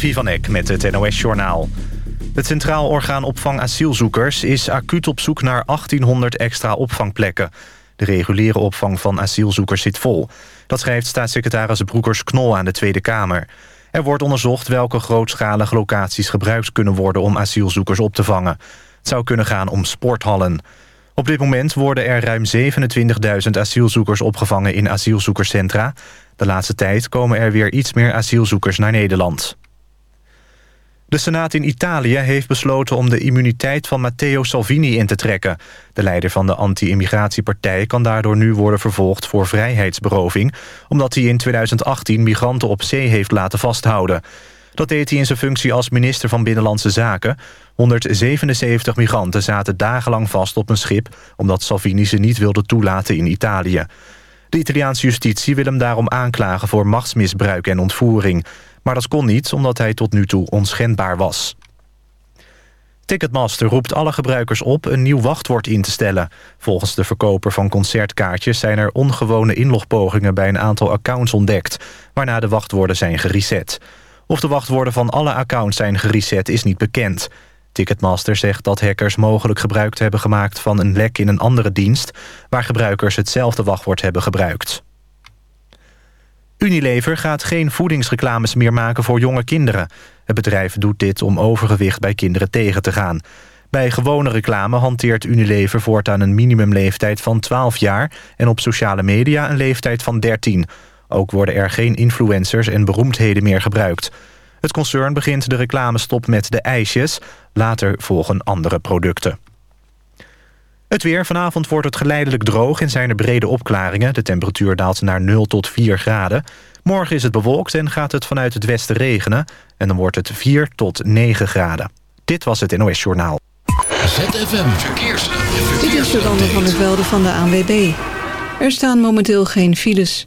Van Eck met het NOS-journaal. Het Centraal Orgaan Opvang Asielzoekers is acuut op zoek naar 1800 extra opvangplekken. De reguliere opvang van asielzoekers zit vol. Dat schrijft staatssecretaris Broekers-Knol aan de Tweede Kamer. Er wordt onderzocht welke grootschalige locaties gebruikt kunnen worden... om asielzoekers op te vangen. Het zou kunnen gaan om sporthallen. Op dit moment worden er ruim 27.000 asielzoekers opgevangen in asielzoekerscentra. De laatste tijd komen er weer iets meer asielzoekers naar Nederland. De Senaat in Italië heeft besloten om de immuniteit van Matteo Salvini in te trekken. De leider van de anti-immigratiepartij kan daardoor nu worden vervolgd voor vrijheidsberoving... omdat hij in 2018 migranten op zee heeft laten vasthouden. Dat deed hij in zijn functie als minister van Binnenlandse Zaken. 177 migranten zaten dagenlang vast op een schip... omdat Salvini ze niet wilde toelaten in Italië. De Italiaanse justitie wil hem daarom aanklagen voor machtsmisbruik en ontvoering. Maar dat kon niet, omdat hij tot nu toe onschendbaar was. Ticketmaster roept alle gebruikers op een nieuw wachtwoord in te stellen. Volgens de verkoper van concertkaartjes zijn er ongewone inlogpogingen bij een aantal accounts ontdekt, waarna de wachtwoorden zijn gereset. Of de wachtwoorden van alle accounts zijn gereset is niet bekend. Ticketmaster zegt dat hackers mogelijk gebruik hebben gemaakt van een lek in een andere dienst... waar gebruikers hetzelfde wachtwoord hebben gebruikt. Unilever gaat geen voedingsreclames meer maken voor jonge kinderen. Het bedrijf doet dit om overgewicht bij kinderen tegen te gaan. Bij gewone reclame hanteert Unilever voortaan een minimumleeftijd van 12 jaar... en op sociale media een leeftijd van 13. Ook worden er geen influencers en beroemdheden meer gebruikt. Het concern begint de reclamestop met de ijsjes. Later volgen andere producten. Het weer. Vanavond wordt het geleidelijk droog en zijn er brede opklaringen. De temperatuur daalt naar 0 tot 4 graden. Morgen is het bewolkt en gaat het vanuit het westen regenen. En dan wordt het 4 tot 9 graden. Dit was het NOS Journaal. ZFM Verkeers. Dit is de Wanda van der Velde van de ANWB. Er staan momenteel geen files.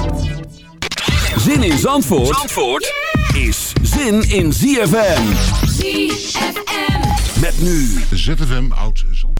Zin in Zandvoort, Zandvoort is zin in ZFM. ZFM. Met nu ZFM Oud Zand.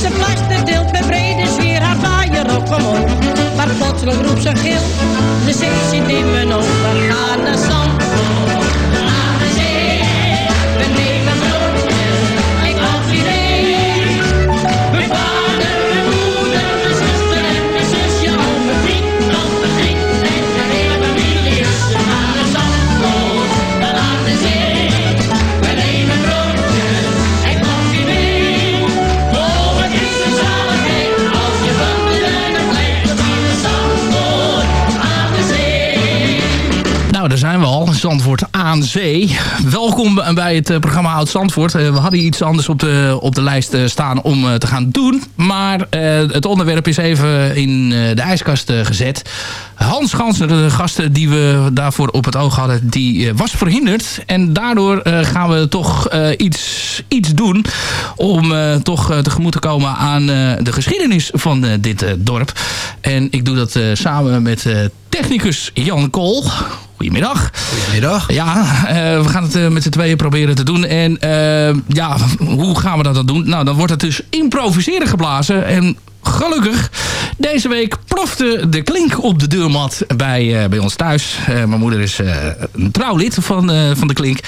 Ze plaster deelt met brede sfeer haar vaaier op omhoog. Maar plotseling roept ze gil, de zee zit in mijn ogen, gaan naar zand. Zandvoort aan zee. Welkom bij het eh, programma Oud Zandvoort. Eh, we hadden iets anders op de, op de lijst eh, staan om te gaan doen. Maar het onderwerp is even in de ijskast gezet. Hans Ganser, de gast die we daarvoor op het oog hadden, die was verhinderd. En daardoor gaan we toch iets, iets doen om toch tegemoet te komen aan de geschiedenis van dit dorp. En ik doe dat samen met technicus Jan Kool. Goedemiddag. Goedemiddag. Ja, eh, we gaan het eh, met z'n tweeën proberen te doen. En eh, ja, hoe gaan we dat dan doen? Nou, dan wordt het dus improviseren geblazen. En gelukkig, deze week plofte de klink op de deurmat bij, eh, bij ons thuis. Eh, mijn moeder is eh, een trouw lid van, van de klink.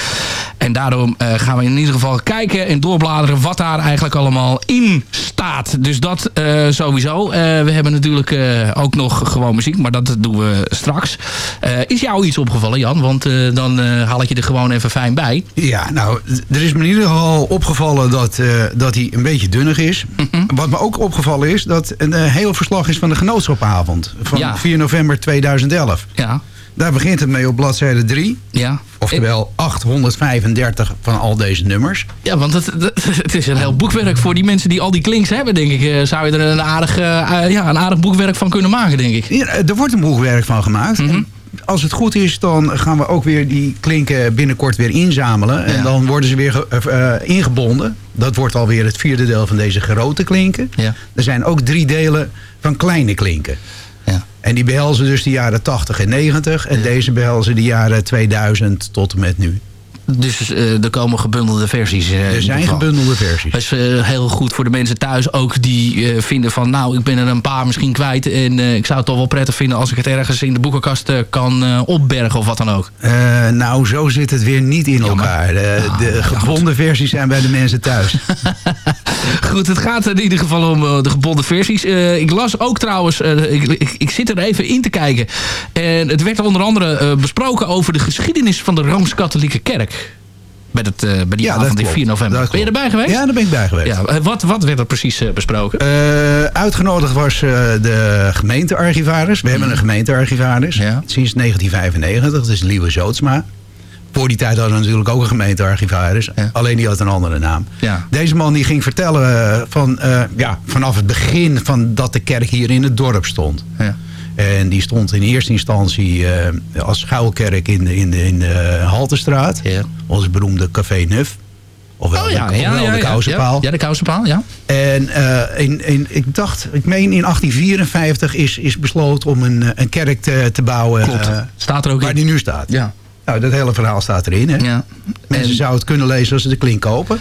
En daarom gaan we in ieder geval kijken en doorbladeren wat daar eigenlijk allemaal in staat. Dus dat sowieso. We hebben natuurlijk ook nog gewoon muziek, maar dat doen we straks. Is jou iets opgevallen, Jan? Want dan haal ik je er gewoon even fijn bij. Ja, nou, er is me in ieder geval opgevallen dat, dat hij een beetje dunnig is. Mhm. Wat me ook opgevallen is, dat een eh, heel verslag is van de genootschapavond. Van Ja. 4 november 2011. Ja. Daar begint het mee op bladzijde 3. Ja. Oftewel 835 van al deze nummers. Ja, want het, het, is een heel boekwerk voor die mensen die al die klinks hebben, denk ik. Eh, zou je er een aardig, eh, ja, een aardig boekwerk van kunnen maken, denk ik. Ja, er wordt een boekwerk van gemaakt. Mhm. Als het goed is, dan gaan we ook weer die klinken binnenkort weer inzamelen. En Ja. dan worden ze weer ge- eh, ingebonden. Dat wordt alweer het vierde deel van deze grote klinken. Ja. Er zijn ook drie delen van kleine klinken. Ja. En die behelzen dus de jaren 80 en 90. En deze behelzen de jaren 2000 tot en met nu. Dus eh, er komen gebundelde versies. eh, Er zijn gebundelde versies. Dat is eh, heel goed voor de mensen thuis ook die vinden van... nou, ik ben er een paar misschien kwijt... en ik zou het toch wel prettig vinden als ik het ergens in de boekenkast kan opbergen of wat dan ook. Nou, zo zit het weer niet in elkaar. De, de gebonden versies zijn bij de mensen thuis. Goed, het gaat in ieder geval om eh, de gebonden versies. Eh, ik las ook trouwens, eh, ik, ik, ik zit er even in te kijken. En het werd onder andere besproken over de geschiedenis van de Rooms-Katholieke Kerk. Bij, het, bij die Ja, avond in klopt. 4 november. Dat ben je erbij geweest? Ja, daar ben ik bij geweest. Ja, wat, wat werd er precies besproken? Uitgenodigd was de gemeentearchivaris. We hebben een gemeentearchivaris. Ja. Sinds 1995. Dat is Liewe Zootsma. Voor die tijd hadden we natuurlijk ook een gemeentearchivaris. Ja. Alleen die had een andere naam. Ja. Deze man die ging vertellen eh, van, eh, ja, vanaf het begin van dat de kerk hier in het dorp stond. Ja. En die stond in eerste instantie eh, als schuilkerk in de, in de, in de Haltestraat. Ja. Onze beroemde Café Nuf. Ofwel, Oh ja, de, ja, ja, de Kousenpaal. Ja, de kousenpaal, ja. En in, in, ik dacht, ik meen in 1854 is, is besloten om een, een kerk te, te bouwen. Klopt. Staat er ook waar in. die nu staat. Ja. Nou, dat hele verhaal staat erin. Hè? ja. Mensen En- zouden het kunnen lezen als ze de klink kopen.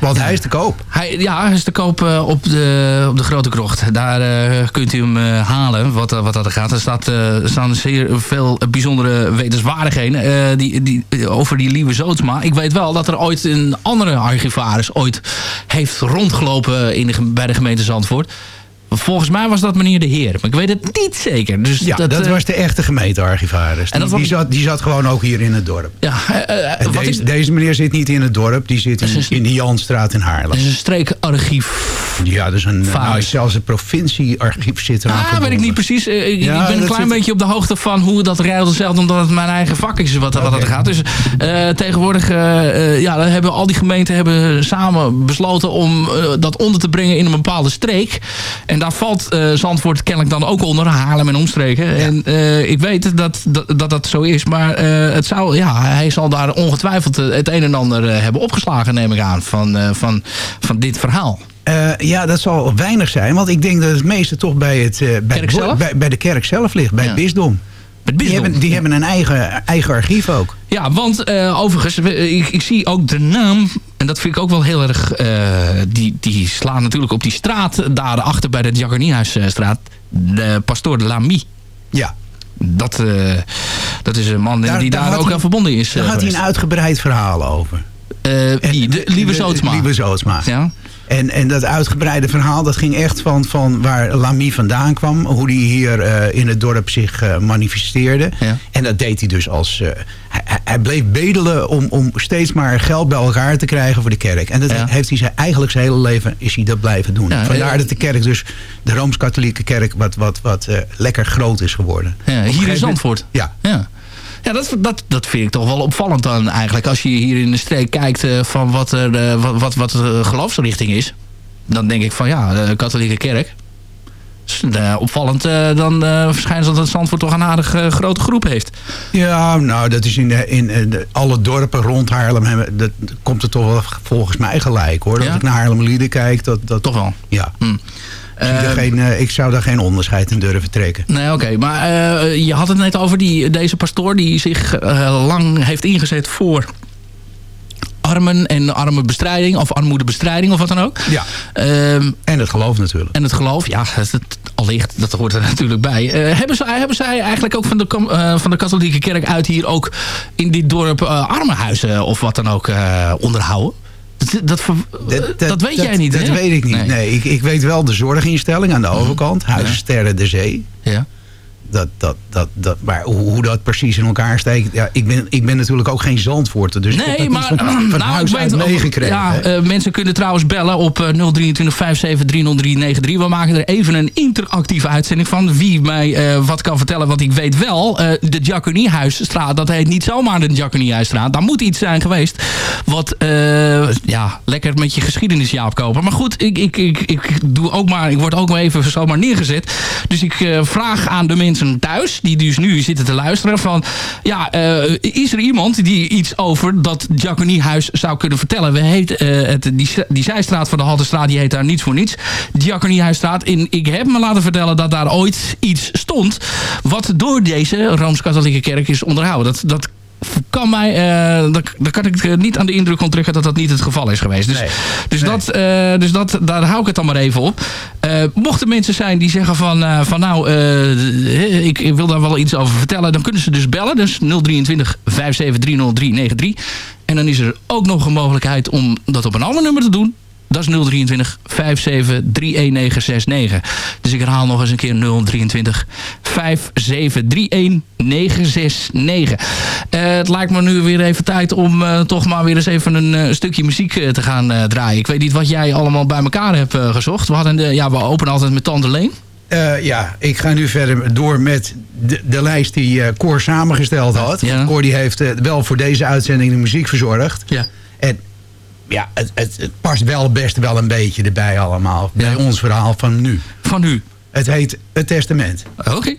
Want hij is te koop. Hij, ja, hij is te koop eh, op, de, op de Grote Krocht. Daar eh, kunt u hem eh, halen, wat, wat dat er gaat. Er, staat, staan zeer veel bijzondere wetenswaardigheden die, die, over die Lieve Zootsma. Ik weet wel dat er ooit een andere archivaris ooit heeft rondgelopen in de, bij de gemeente Zandvoort. Volgens mij was dat meneer de Heer, maar ik weet het niet zeker. Dus Ja, dat, eh, was de echte gemeentearchivaris. En dat die, was- die, zat, die zat gewoon ook hier in het dorp. Ja, eh, eh, deze, is, deze meneer zit niet in het dorp. Die zit in, in de Janstraat in Haarlem. dat is een streekarchief. Ja, dus een, nou, zelfs het provinciearchief zit eraan Ah, weet ik niet precies. Ik, Ja, ben een dat klein zit- beetje op de hoogte van hoe dat rijdt zelf, omdat het mijn eigen vak is wat, wat er gaat. Dus tegenwoordig eh, ja, dan hebben al die gemeenten hebben samen besloten om dat onder te brengen in een bepaalde streek. En daar valt eh, Zandvoort kennelijk dan ook onder, Haarlem en omstreken. En eh, ik weet dat dat, dat dat zo is, maar eh, het zou, ja, hij zal daar ongetwijfeld het een en ander hebben opgeslagen, neem ik aan, van, van, van dit verhaal. Ja, dat zal weinig zijn. Want ik denk dat het meeste toch bij, het, bij, bij, bij de kerk zelf ligt. Bij Ja. het bisdom. Het Die hebben, die hebben een eigen, eigen archief ook. Ja, want eh, overigens, ik, ik zie ook de naam. En dat vind ik ook wel heel erg... eh, die, die slaan natuurlijk op die straat daarachter bij de Jagernihuisstraat. De Pastoor de Lamy. Ja. Dat, eh, dat is een man Daar- die daar ook hij- aan verbonden is. Daar had hij een uitgebreid verhaal over. Wie? De, Lieve Zootsma. Lieve Zootsma. Ja. En, en dat uitgebreide verhaal, dat ging echt van, van waar Lamy vandaan kwam. Hoe hij hier eh, in het dorp zich eh, manifesteerde. En dat deed hij dus als... eh, hij, bleef bedelen om, om steeds maar geld bij elkaar te krijgen voor de kerk. En dat heeft hij zijn, eigenlijk zijn hele leven is hij dat blijven doen. Ja, Vandaar dat de kerk dus, de Rooms-Katholieke kerk, wat, wat, wat lekker groot is geworden. Hier in Zandvoort. Ja. Ja, ja dat, dat, dat vind ik toch wel opvallend dan eigenlijk. Als je hier in de streek kijkt eh, van wat, er, eh, wat, wat, wat de geloofsrichting is. Dan denk ik van ja, de katholieke kerk. Eh, opvallend eh, dan eh verschijnt dat het Zandvoort toch een aardig eh, grote groep heeft. Ja, nou, dat is in, de, in eh, de- alle dorpen rond Haarlem. Hebben, dat, dat komt het toch wel volgens mij gelijk, hoor. Als Ja? ik naar Haarlemlieden kijk, dat... dat toch wel? Ja. Hm. Er geen, eh, ik zou daar geen onderscheid in durven trekken. Nee, oké. Maar eh, je had het net over die, deze pastoor die zich eh, lang heeft ingezet voor armen en armenbestrijding of armoedebestrijding of wat dan ook. Ja. en het geloof natuurlijk. En het geloof, ja, dat, dat- allicht, dat hoort er natuurlijk bij. Hebben, zij, hebben zij eigenlijk ook van de, van de katholieke kerk uit hier ook in dit dorp eh, armenhuizen of wat dan ook onderhouden? Dat, dat, dat, weet jij niet, Dat hè? weet ik niet. Nee, ik, ik weet wel de zorginstelling aan de overkant. Huis Sterren de Zee. Ja. Dat, dat, dat, dat, maar hoe, hoe dat precies in elkaar steekt... Ja, ik, ben, ik ben natuurlijk ook geen zandvoorter. Dus ik heb Nee, dat maar van, van nou, huis ik uit meegekregen. Ja, eh, mensen kunnen trouwens bellen op eh, 023 57 30393. We maken er even een interactieve uitzending van. Wie mij eh, wat kan vertellen, want ik weet wel... eh, de Giaconiehuisstraat, dat heet niet zomaar de Giaconiehuisstraat. Daar moet iets zijn geweest wat... eh, ja, lekker met je geschiedenis, Jaap Koper. Maar goed, ik, ik, ik, ik, doe ook maar, ik word ook maar even zomaar neergezet. Dus ik eh, vraag aan de mensen thuis... die dus nu zitten te luisteren van... ja, eh, is er iemand die iets over dat Giaconiehuis zou kunnen vertellen? We heet, eh, het, die, zijstraat van de Haltestraat, die heet daar niets voor niets. Giaconiehuisstraat. En ik heb me laten vertellen dat daar ooit iets stond... wat door deze Rooms-Katholieke kerk is onderhouden. Dat, dat kan mij, eh daar, daar kan ik eh, niet aan de indruk ontrukken dat dat niet het geval is geweest. Dus, dus, dat, eh, dus dat, daar hou ik het dan maar even op. Eh, mochten mensen zijn die zeggen van, van nou, ik, ik wil daar wel iets over vertellen, dan kunnen ze dus bellen. Dus 023 5730393. En dan is er ook nog een mogelijkheid om dat op een ander nummer te doen. Dat is 023 57 31969. Dus ik herhaal nog eens een keer 023 57 969. Eh, het lijkt me nu weer even tijd om eh, toch maar weer eens even een eh, stukje muziek eh, te gaan draaien. Ik weet niet wat jij allemaal bij elkaar hebt gezocht. We, hadden de, ja, we openen altijd met Tante Leen. Ja, ik ga nu verder door met de, de lijst die Cor samengesteld had. Cor die heeft wel voor deze uitzending de muziek verzorgd. Ja. En ja, het, het, het past wel best wel een beetje erbij allemaal. Bij ons verhaal van nu. Van nu? Het heet Het Testament. Oké.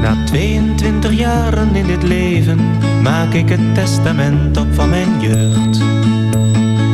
Na 22 jaren in dit leven maak ik het testament op van mijn jeugd.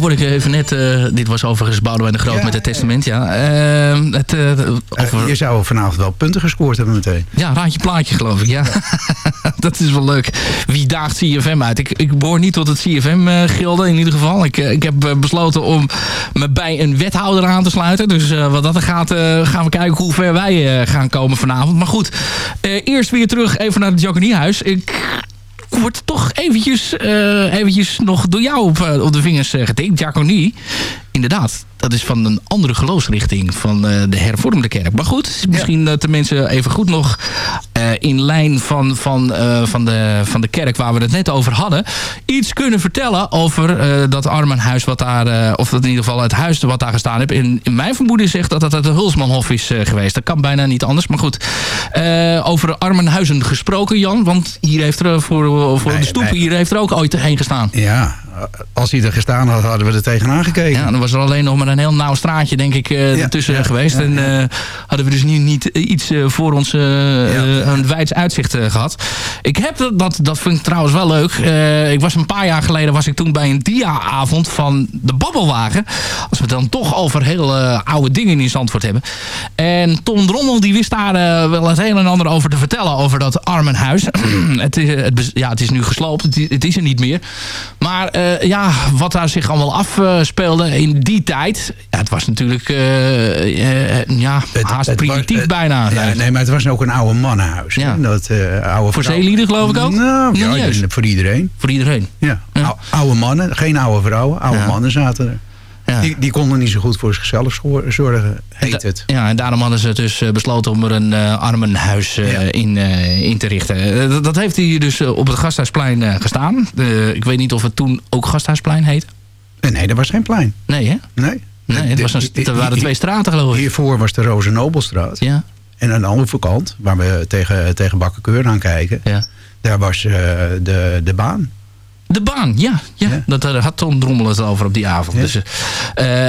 Word ik even net... eh, dit was overigens Boudewijn de Groot met het testament. Ja. Eh, het, eh, over, je zou vanavond wel punten gescoord hebben meteen. Ja, raadje plaatje geloof ik. Ja. dat is wel leuk. Wie daagt CFM uit? Ik, ik behoor niet tot het CFM-gilde in ieder geval. Ik, eh, ik heb eh, besloten om me bij een wethouder aan te sluiten. Dus eh, wat dat er gaat, eh, gaan we kijken hoe ver wij eh, gaan komen vanavond. Maar goed, eh, eerst weer terug even naar het Jaconiehuis. Ik wordt toch eventjes, eh, eventjes nog door jou op, eh, op de vingers eh, getikt. Diaconie, inderdaad. Dat is van een andere geloofsrichting van eh, de hervormde kerk. Maar goed, misschien dat de mensen even goed nog eh, in lijn van, van, eh, van, de, van de kerk waar we het net over hadden... iets kunnen vertellen over dat armenhuis wat daar... of dat in ieder geval het huis wat daar gestaan heeft. In mijn vermoeden zegt dat dat het Hulsmanhof is geweest. Dat kan bijna niet anders, maar goed. Over armenhuizen gesproken, Jan. Want hier heeft er voor, voor de stoep hier heeft er ook ooit heen gestaan. Ja, als hij er gestaan had, hadden we er tegenaan gekeken. Ja, dan was er alleen nog maar een heel nauw straatje, denk ik, eh ertussen geweest. en eh, hadden we dus nu niet iets eh, voor ons een wijds uitzicht eh, gehad. Ik heb dat, dat, dat vind ik trouwens wel leuk. Ik was een paar jaar geleden, was ik toen bij een dia-avond van de Babbelwagen. Als we het dan toch over heel eh, oude dingen in Zandvoort hebben. En Tom Drommel, die wist daar wel het een en ander over te vertellen, over dat armenhuis. het, is, het, ja, het is nu gesloopt, het, het is er niet meer. Maar eh, ja, wat daar zich allemaal afspeelde in die tijd. Ja, het was natuurlijk eh, eh, ja, haast primitief bijna. Ja, nee, maar het was ook een oude mannenhuis. hè? Dat, oude Voor zeelieden geloof ik ook? Nou, ja, voor iedereen. Voor iedereen. Ja. Ou- oude mannen, geen oude vrouwen. Oude mannen zaten er. Die, die konden niet zo goed voor zichzelf zorgen, heet het. Ja, en daarom hadden ze dus eh, besloten om er een eh, armenhuis eh, in, in te richten. Dat, dat heeft hier dus op het Gasthuisplein gestaan. Ik weet niet of het toen ook Gasthuisplein heet. Nee, dat was geen plein. Nee, hè? Nee. Nee, het was een, er waren twee straten geloof ik. Hiervoor was de Roze Nobelstraat. Ja. En aan de andere kant, waar we tegen, tegen Bakkenkeur aan kijken... daar was de, de baan. De baan, ja. ja. Dat daar had Tom Drommel het over op die avond. Dus, eh,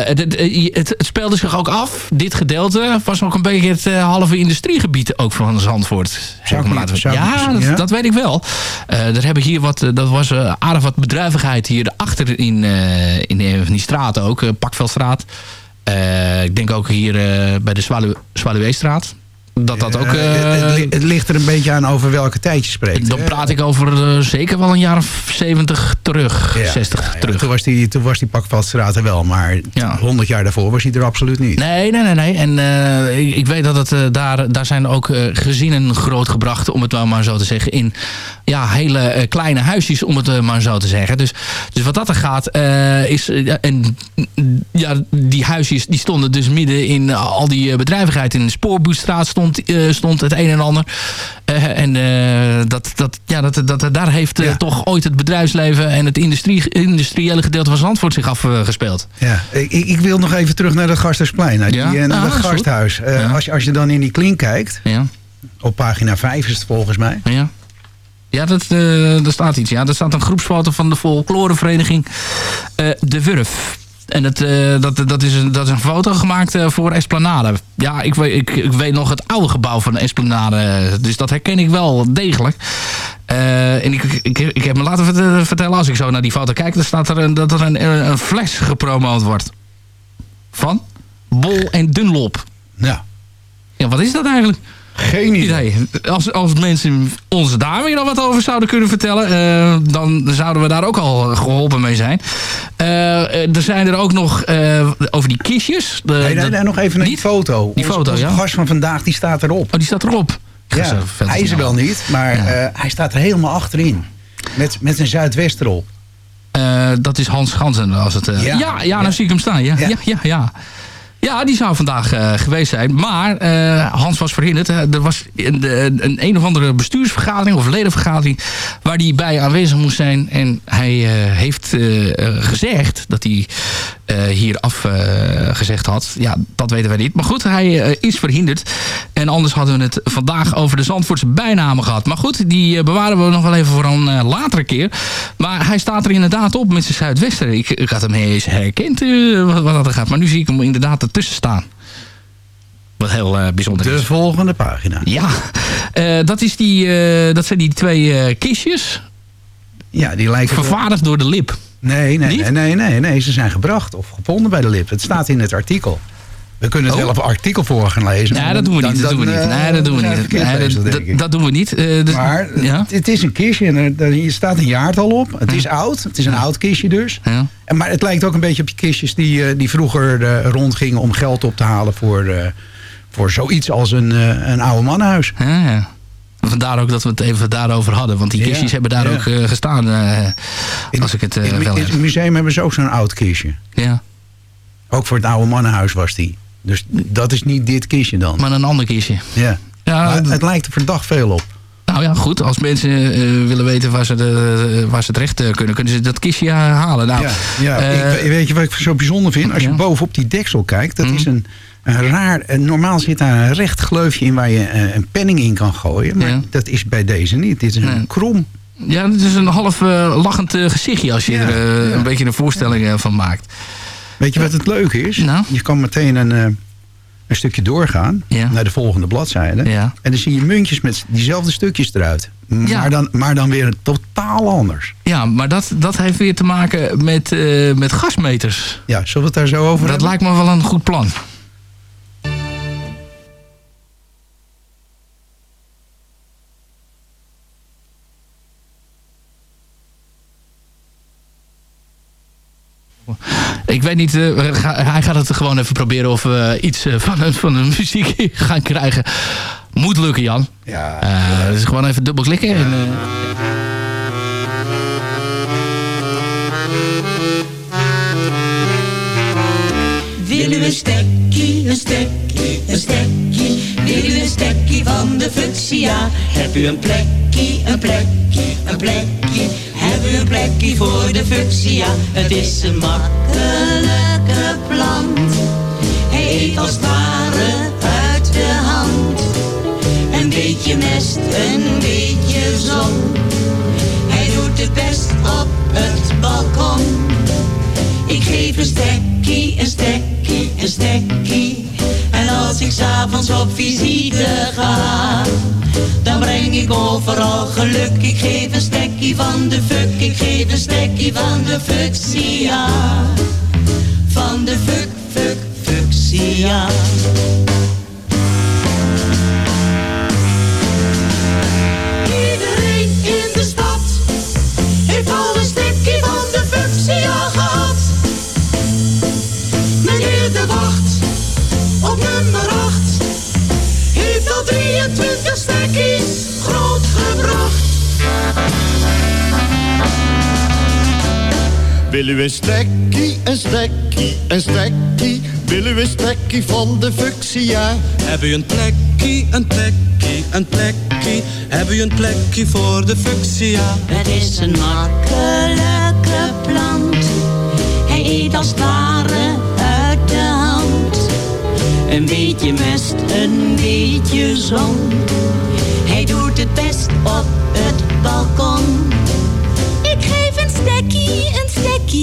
het, het, het, het speelde zich ook af. Dit gedeelte was ook een beetje het eh, halve industriegebied ook van Zandvoort. Zou ik laten zou ja, dat, ja? dat weet ik wel. Eh er hebben hier wat, eh, dat was eh, aardig wat bedrijvigheid hier achter in, eh, in eh, die straten ook. eh, Pakveldstraat. Eh, ik denk ook hier eh, bij de Zwalu Zwaluweestraat. Dat dat ook... Eh, het, li- het ligt er een beetje aan over welke tijd je spreekt. dan praat ik over eh, zeker wel een jaar of 70 terug. Ja, 60 ja, ja. terug. Toen was die, toen was die Pakveldstraat er wel, maar 100 jaar daarvoor was hij er absoluut niet. Nee, nee, nee. nee. En eh, ik, ik weet dat het, daar, daar zijn ook eh, gezinnen grootgebracht, om het wel maar zo te zeggen. In ja, hele kleine huisjes, om het maar zo te zeggen. Dus, dus wat dat er gaat, is... en ja, die huisjes die stonden dus midden in al die bedrijvigheid. In de Spoorboestraat stond, eh, stond het een en ander. Eh, en eh, dat, dat, ja, dat, dat, daar heeft toch ooit het bedrijfsleven en het industrie, industriële gedeelte van Zandvoort zich afgespeeld. Ja, ik, ik wil nog even terug naar dat Gasthuisplein, naar, die, Ja? naar Ah, dat gasthuis. Als, je, als je dan in die klink kijkt, Ja. op pagina 5 is het volgens mij. Ja. Ja, dat, eh daar staat iets. Ja, er staat een groepsfoto van de folklorevereniging De Wurf. En dat, eh, dat, dat, is een, dat is een foto gemaakt eh, voor Esplanade. Ja, ik weet, ik, ik weet nog het oude gebouw van Esplanade. Dus dat herken ik wel degelijk. Eh, en ik, ik, ik heb me laten vert- vertellen, als ik zo naar die foto kijk... dan staat er een, dat er een, een fles gepromoot wordt. Van Bol en Dunlop. Ja. Ja, wat is dat eigenlijk? Geen idee. Als, als mensen ons daar weer nog wat over zouden kunnen vertellen... eh, dan zouden we daar ook al geholpen mee zijn. Eh, er zijn er ook nog eh, over die kistjes. De, Nee, nee, de- nee, nog even naar die foto. Die foto, onze ja. gast van vandaag die staat erop. Oh, die staat erop. Ja, hij is er wel niet, maar hij staat er helemaal achterin. Met, met zijn zuidwesterol. Eh, dat is Hans Gansen. Als het, Ja. ja. Ja, nou zie ik hem staan. Ja, ja, ja. Ja, die zou vandaag eh, geweest zijn. Maar eh, Hans was verhinderd. Eh, er was een, een, een of andere bestuursvergadering of ledenvergadering... waar hij bij aanwezig moest zijn. En hij heeft gezegd dat hij hier afgezegd had. Ja, dat weten wij niet. Maar goed, hij eh, is verhinderd. En anders hadden we het vandaag over de Zandvoortse bijnamen gehad. Maar goed, die eh, bewaren we nog wel even voor een eh, latere keer. Maar hij staat er inderdaad op met zijn Zuidwester. Ik, ik had hem eens herkend eh, wat, wat dat er gaat. Maar nu zie ik hem inderdaad ertussen staan. Wat heel eh, bijzonder De is. volgende pagina. Ja, Eh, dat, is die, eh, dat zijn die twee eh, kistjes. Ja, die lijken... Vervaardigd door de lip. Nee, nee, nee, nee, nee, nee, ze zijn gebracht of gevonden bij de lip. Het staat in het artikel. We kunnen Oh. zelf een artikel voor gaan lezen. Nee, dat doen we niet. Dat doen we niet. eh, Nee, dat doen we niet. dat- doen we niet. Eh, Maar ja. het is een kistje en er, er- staat een jaartal op. Het is oud. Het is een oud kistje dus. Ja. En, maar het lijkt ook een beetje op die kistjes die, eh, die vroeger eh, rondgingen om geld op te halen voor, eh, voor zoiets als een, eh, een oude mannenhuis. Ja, ja. Vandaar ook dat we het even daarover hadden. Want die Ja, kistjes hebben daar ja. ook eh, gestaan. eh, als ik het eh, In, wel in heb. het museum hebben ze ook zo'n oud kistje. Ja. Ook voor het oude mannenhuis was die. Dus dat is niet dit kistje dan. Maar een ander kistje. Ja. Ja, Maar het lijkt er verdacht veel op. Nou ja, goed. Als mensen willen weten waar ze, de, waar ze terecht kunnen, kunnen ze dat kistje halen. Nou, ja, ja. ik, weet je wat ik zo bijzonder vind? Als je bovenop die deksel kijkt, dat Mhm. is een, een raar... normaal zit daar een recht gleufje in waar je eh, een penning in kan gooien. Maar Ja. dat is bij deze niet. Dit is een Nee. krom. ja, het is een half eh, lachend eh, gezichtje als je Ja, er ja. een beetje een voorstelling van maakt. Weet je wat het leuke is? Nou? Je kan meteen een, een stukje doorgaan naar de volgende bladzijde. En dan zie je muntjes met diezelfde stukjes eruit. Ja. Maar, dan, maar dan weer totaal anders. Ja, maar dat, dat heeft weer te maken met, met gasmeters. Ja, zullen we het daar zo over Dat hebben? lijkt me wel een goed plan. Ik weet niet, eh, ga- hij gaat het gewoon even proberen of we iets eh, van, een- van een muziek gaan krijgen. Moet lukken, Jan. Ja. Eh, dus gewoon even dubbel klikken. En, eh, Wil u een stekkie, een stekkie, een stekkie? Wil u een stekkie van de fuchsia? Heb u een plekkie, een plekkie, een plekkie? Heb u een plekkie voor de fuchsia? Het is een makkelijke plant. Hij eet als het ware uit de hand. Een beetje mest, een beetje zon. Hij doet het best op het balkon. Ik geef een stekkie, een stekkie, een stekkie. Als ik s'avonds op visite ga, dan breng ik overal geluk. Ik geef een stekkie van de fuck, ik geef een stekkie van de fuchsia. Van de fuck, fuck, fuchsia. Wil u een stekkie, een stekkie, een stekkie? Wil u een stekkie van de fuchsia? Heb u een plekje, een plekje, een plekje? Heb u een plekje voor de fuchsia? Het is een makkelijke plant. Hij eet als uit de hand. Een beetje mest, een beetje zon. Hij doet het best op het balkon.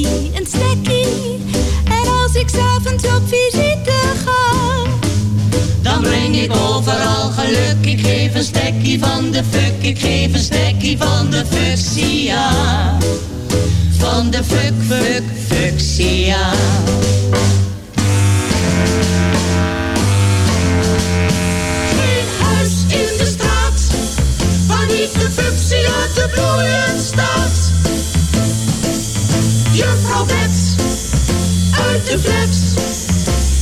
Een stekkie. En ik s'avonds op visite ga, Dan breng ik overal geluk. Ik geef een stekkie van de fuck. Ik geef een stekkie van de fuchsia. Van de fuck, fuck, huis in de straat, waar niet de fuchsia te bloeien staat. Uit de flats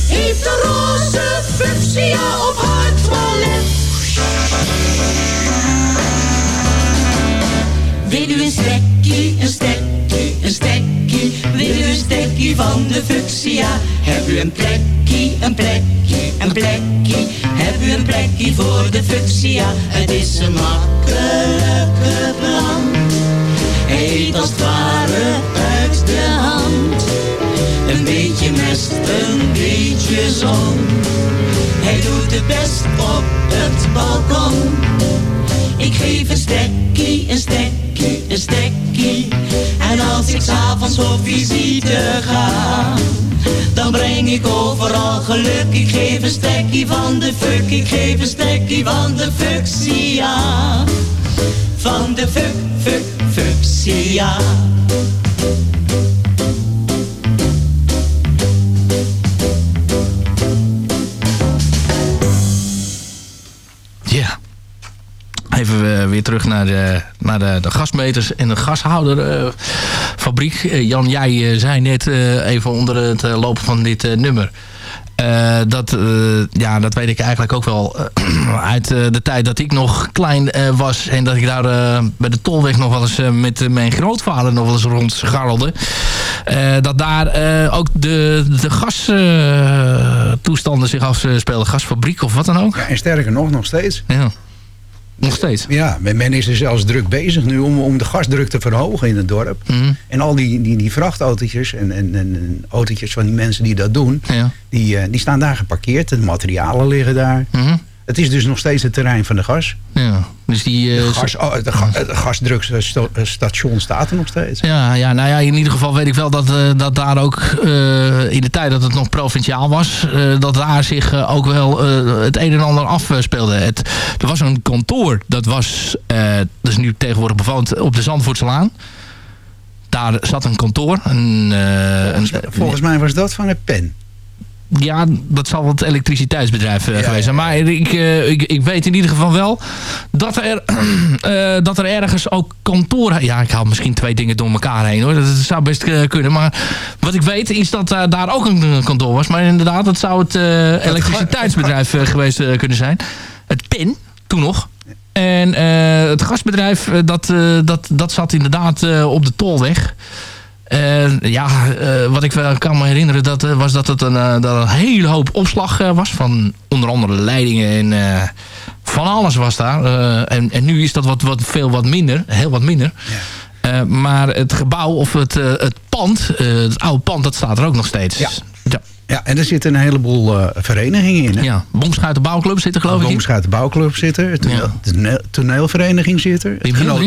heeft een roze fuchsia op haar toilet. Wil u een stekkie, een stekkie, een stekkie? Wil u een stekkie van de fuchsia? Heb u een plekkie, een plekkie, een plekkie? Heb u een plekkie voor de fuchsia? Het is een makkelijke plant. Eet als het ware hand. Een beetje mest, een beetje zon. Hij doet het best op het balkon. Ik geef een stekkie, een stekkie, een stekkie. En als ik s'avonds op visite ga, dan breng ik overal geluk. Ik geef een stekkie van de fuck, ik geef een stekkie van de fuchsia. Van de fuck, fuck, fuchsia. Weer terug naar de, naar de, de gasmeters en de gashouderfabriek. Uh, Jan, jij eh, zei net eh, even onder het eh, lopen van dit eh, nummer... eh, dat, eh, ja, dat weet ik eigenlijk ook wel eh, uit eh, de tijd dat ik nog klein eh, was. En dat ik daar eh, bij de Tolweg nog wel eens eh, met eh, mijn grootvader nog wel eens rondscharrelde. Eh, dat daar eh, ook de, de gastoestanden zich afspeelden. Gasfabriek of wat dan ook. Ja, en sterker nog, nog steeds. Ja. Nog steeds? Ja, men is er zelfs druk bezig nu om, om de gasdruk te verhogen in het dorp. Mhm. En al die, die, die vrachtautootjes en, en, en, autootjes van die mensen die dat doen... Die, eh, die staan daar geparkeerd. De materialen liggen daar. Mhm. Het is dus nog steeds het terrein van de gas. Ja, dus die... De, eh, gas, oh, de, ga, het gasdrukstation staat er nog steeds. Ja, ja, nou ja, in ieder geval weet ik wel dat, eh, dat daar ook eh, in de tijd dat het nog provinciaal was, dat daar zich ook wel het een en ander afspeelde. Het, er was een kantoor, dat was, dat is nu tegenwoordig bewoond op de Zandvoortselaan. Daar zat een kantoor. Een, eh, een, Volgens mij was dat van het pen. Ja, dat zal het elektriciteitsbedrijf eh, geweest zijn. Maar ik, eh, ik, ik weet in ieder geval wel dat er, eh, dat er ergens ook kantoren... Ja, ik haal misschien twee dingen door elkaar heen hoor. Dat zou best kunnen. Maar wat ik weet is dat daar ook een kantoor was. Maar inderdaad, dat zou het elektriciteitsbedrijf geweest kunnen zijn. Het PIN, toen nog. En het gasbedrijf, dat, dat, dat zat inderdaad op de Tolweg. Eh, ja, eh, wat ik wel kan me herinneren dat, eh, was dat het een, dat een hele hoop opslag was. Van onder andere leidingen en van alles was daar. En, en nu is dat wat, wat, veel wat minder, heel wat minder. Eh, maar het gebouw of het, het pand, het oude pand, dat staat er ook nog steeds. Ja. Ja. Ja, en er zitten een heleboel verenigingen in. Hè? Ja, Bomschuitenbouwclub zit er geloof ik in. Boomschuitenbouwclub zit er. De toneel- toneelvereniging zit er.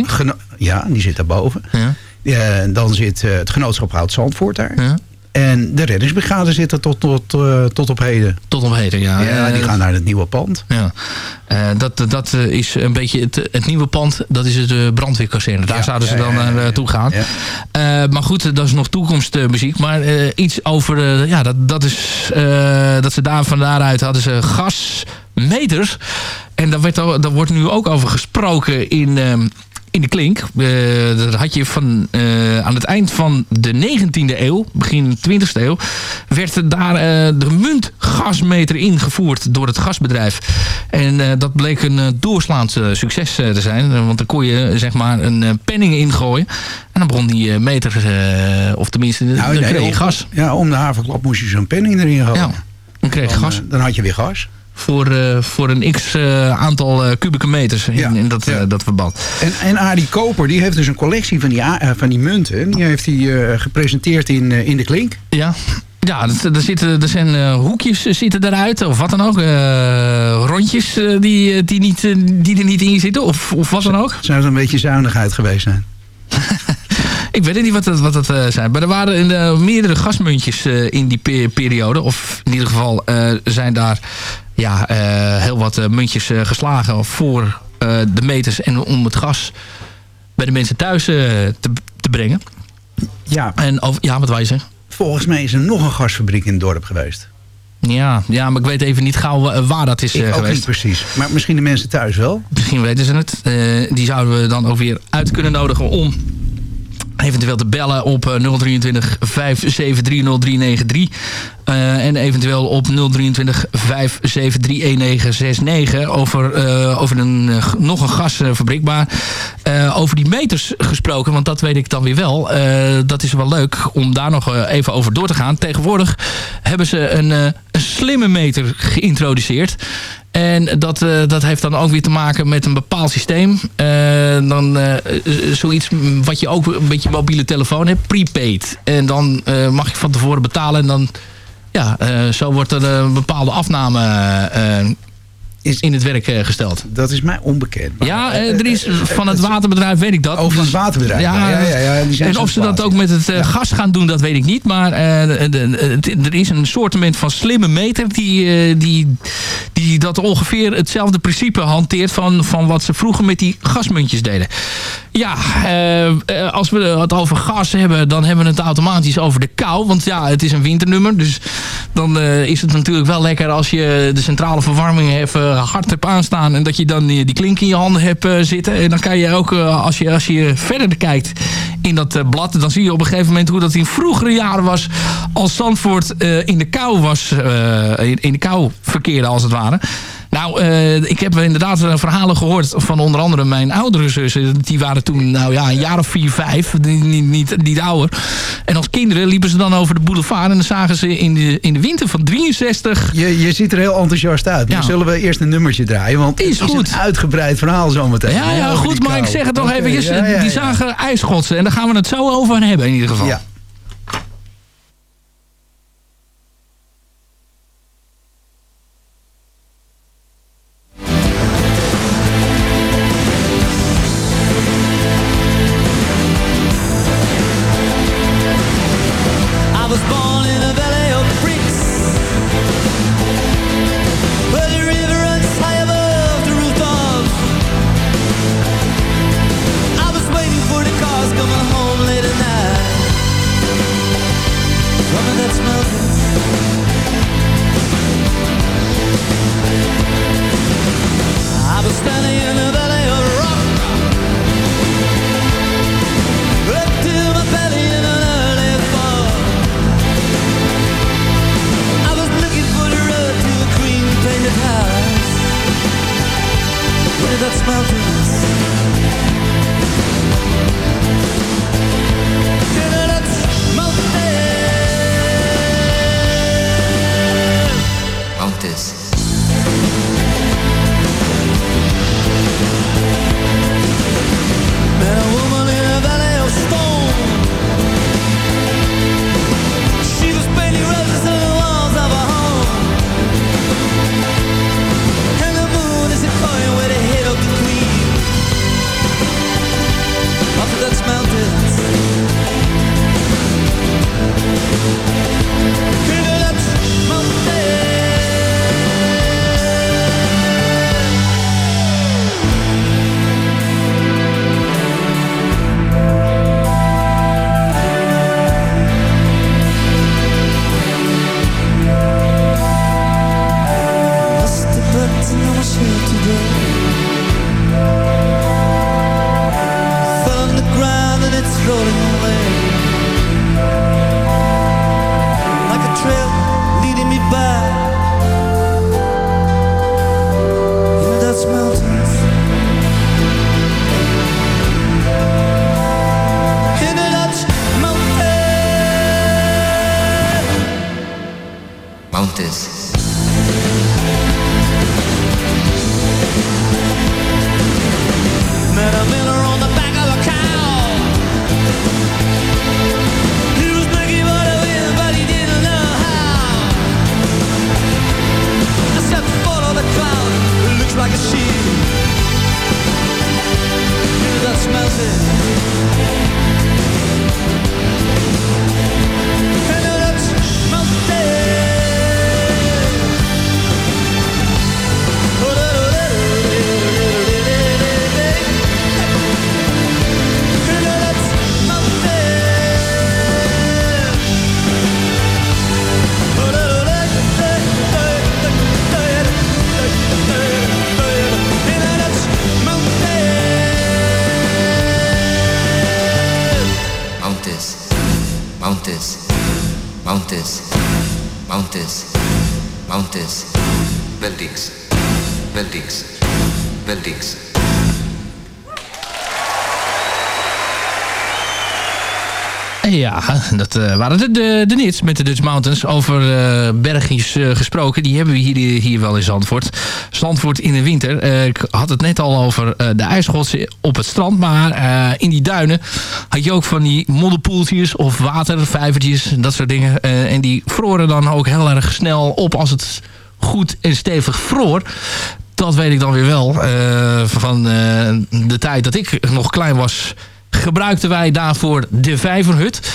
Geno- ja, die zit daarboven. Ja. Ja, en dan zit eh, het genootschap Oud Zandvoort daar. En de reddingsbrigade zit er tot, tot, eh, tot op heden. Tot op heden, ja. Ja, die gaan naar het nieuwe pand. Ja, Eh, dat, dat is een beetje het, het nieuwe pand. Dat is het brandweerkazerne. Daar zouden ze ja, dan ja, ja, naar toe gaan. Maar goed, dat is nog toekomstmuziek. Maar iets over... ja, dat, dat is... dat ze daar van daaruit hadden ze gasmeters. En daar, werd, daar wordt nu ook over gesproken in... in de klink. Eh, dat had je van, eh, aan het eind van de 19e eeuw, begin 20e eeuw, werd daar eh, de muntgasmeter ingevoerd door het gasbedrijf. En dat bleek een doorslaand succes te zijn. Want dan kon je zeg maar een penning ingooien. En dan begon die meter, of tenminste, Nou, kreeg je gas. Ja, om de haverklap moest je zo'n penning erin gooien. Ja, dan kreeg Dan, gas. Dan had je weer gas. Voor, eh, voor een x eh, aantal eh, kubieke meters in, in dat, dat verband. En, en Arie Koper die heeft dus een collectie van die, van die munten. Die heeft hij gepresenteerd in, in de klink. Ja. Ja, dat- er, zitten, er zijn hoekjes zitten eruit, of wat dan ook. rondjes die, die, niet, die er niet in zitten, of, of wat dan ook. Zou het een beetje zuinigheid geweest zijn? Ik weet niet wat het, wat uh, zijn. Maar er waren in, uh, meerdere gasmuntjes uh, in die pe periode. Of in ieder geval zijn daar ja, heel wat muntjes geslagen voor de meters en om het gas bij de mensen thuis te, te brengen. Ja. En over, ja, wat wij zeggen? Volgens mij is er nog een gasfabriek in het dorp geweest. Ja, ja, maar ik weet even niet gauw waar dat is ik uh, ook geweest. niet precies. Maar misschien de mensen thuis wel. Misschien weten ze het. Uh, die zouden we dan ook weer uit kunnen nodigen om eventueel te bellen op 023 573 0393. Uh, en eventueel op 023 573 1969 over, uh, over een, nog een gasfabriek. Maar over die meters gesproken, want dat weet ik dan weer wel. dat is wel leuk om daar nog even over door te gaan. Tegenwoordig hebben ze een, een slimme meter geïntroduceerd. En dat, uh, dat heeft dan ook weer te maken met een bepaald systeem. Uh, dan uh, zoiets wat je ook een beetje mobiele telefoon hebt, prepaid. En dan mag je van tevoren betalen en dan... Ja, zo wordt er een bepaalde afname is in het werk gesteld. Dat is mij onbekend. Maar, ja, er is van het waterbedrijf weet ik dat. Over het waterbedrijf. Ja, ja, ja, ja die zijn en of ze dat ook met het uh, gas gaan doen, dat weet ik niet. Maar er is een soortement van slimme meter die, die, die dat ongeveer hetzelfde principe hanteert van, van wat ze vroeger met die gasmuntjes deden. Ja, als we het over gas hebben, dan hebben we het automatisch over de kou. Want ja, het is een winternummer. Dus dan is het natuurlijk wel lekker als je de centrale verwarming even hard hebt aanstaan... en dat je dan die, klink in je handen hebt uh, zitten. En dan kan je ook, uh, als, je, als je verder kijkt in dat blad... dan zie je op een gegeven moment hoe dat in vroegere jaren was... als Zandvoort in de kou was, in de kou verkeerde als het ware... Nou, uh, ik heb inderdaad verhalen gehoord van onder andere mijn oudere zussen. Die waren toen nou ja, een jaar of vier, vijf. Niet, niet, niet ouder. En als kinderen liepen ze dan over de boulevard. En dan zagen ze in de, in de winter van 63... Je, je ziet er heel enthousiast uit. Maar ja. zullen we eerst een nummertje draaien? Want is het is goed. een uitgebreid verhaal zometeen. Ja, ja, goed. Maar ik zeg het toch okay, ja, die zagen ijsschotsen. En daar gaan we het zo over hebben in ieder geval. Ja. Mountes, Mountes, Mountes, Mountes, Beldix, Beldix, Beldix. Ja, dat eh, waren de, de, de Nits met de Dutch Mountains. Over eh, bergjes eh, gesproken. Die hebben we hier, hier wel in Zandvoort. Zandvoort in de winter. ik had het net al over de ijsschotsen op het strand. Maar in die duinen had je ook van die modderpoeltjes of watervijvertjes. Dat soort dingen. en die vroren dan ook heel erg snel op als het goed en stevig vroor dat weet ik dan weer wel. van de tijd dat ik nog klein was gebruikten wij daarvoor de vijverhut.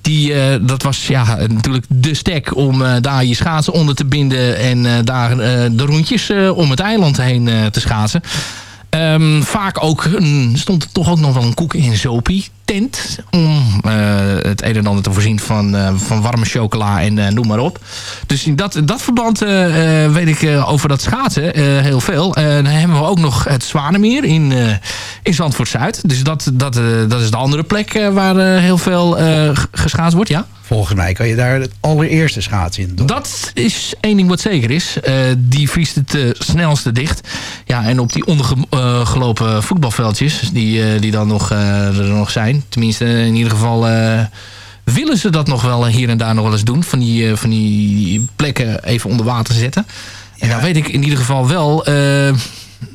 Die, uh, dat was ja, natuurlijk de stek om uh, daar je schaatsen onder te binden... en uh, daar de rondjes om het eiland heen te schaatsen. Um, vaak ook een, stond er toch ook nog wel een koek in zopie tent. Om uh, het een en ander te voorzien van, uh, van warme chocola en uh, noem maar op. Dus in dat, dat verband weet ik over dat schaatsen heel veel. dan hebben we ook nog het Zwanemeer in, in Zandvoort Zuid. Dus dat, dat, dat is de andere plek waar heel veel geschaatst wordt, ja? Volgens mij kan je daar het allereerste schaatsen in doen. Dat is één ding wat zeker is. Uh, die vriest het uh, snelste dicht. Ja, en op die ondergelopen voetbalveldjes... die, die dan nog, er nog zijn... tenminste in ieder geval... willen ze dat nog wel hier en daar nog wel eens doen. Van die, van die plekken even onder water zetten. En dan weet ik in ieder geval wel...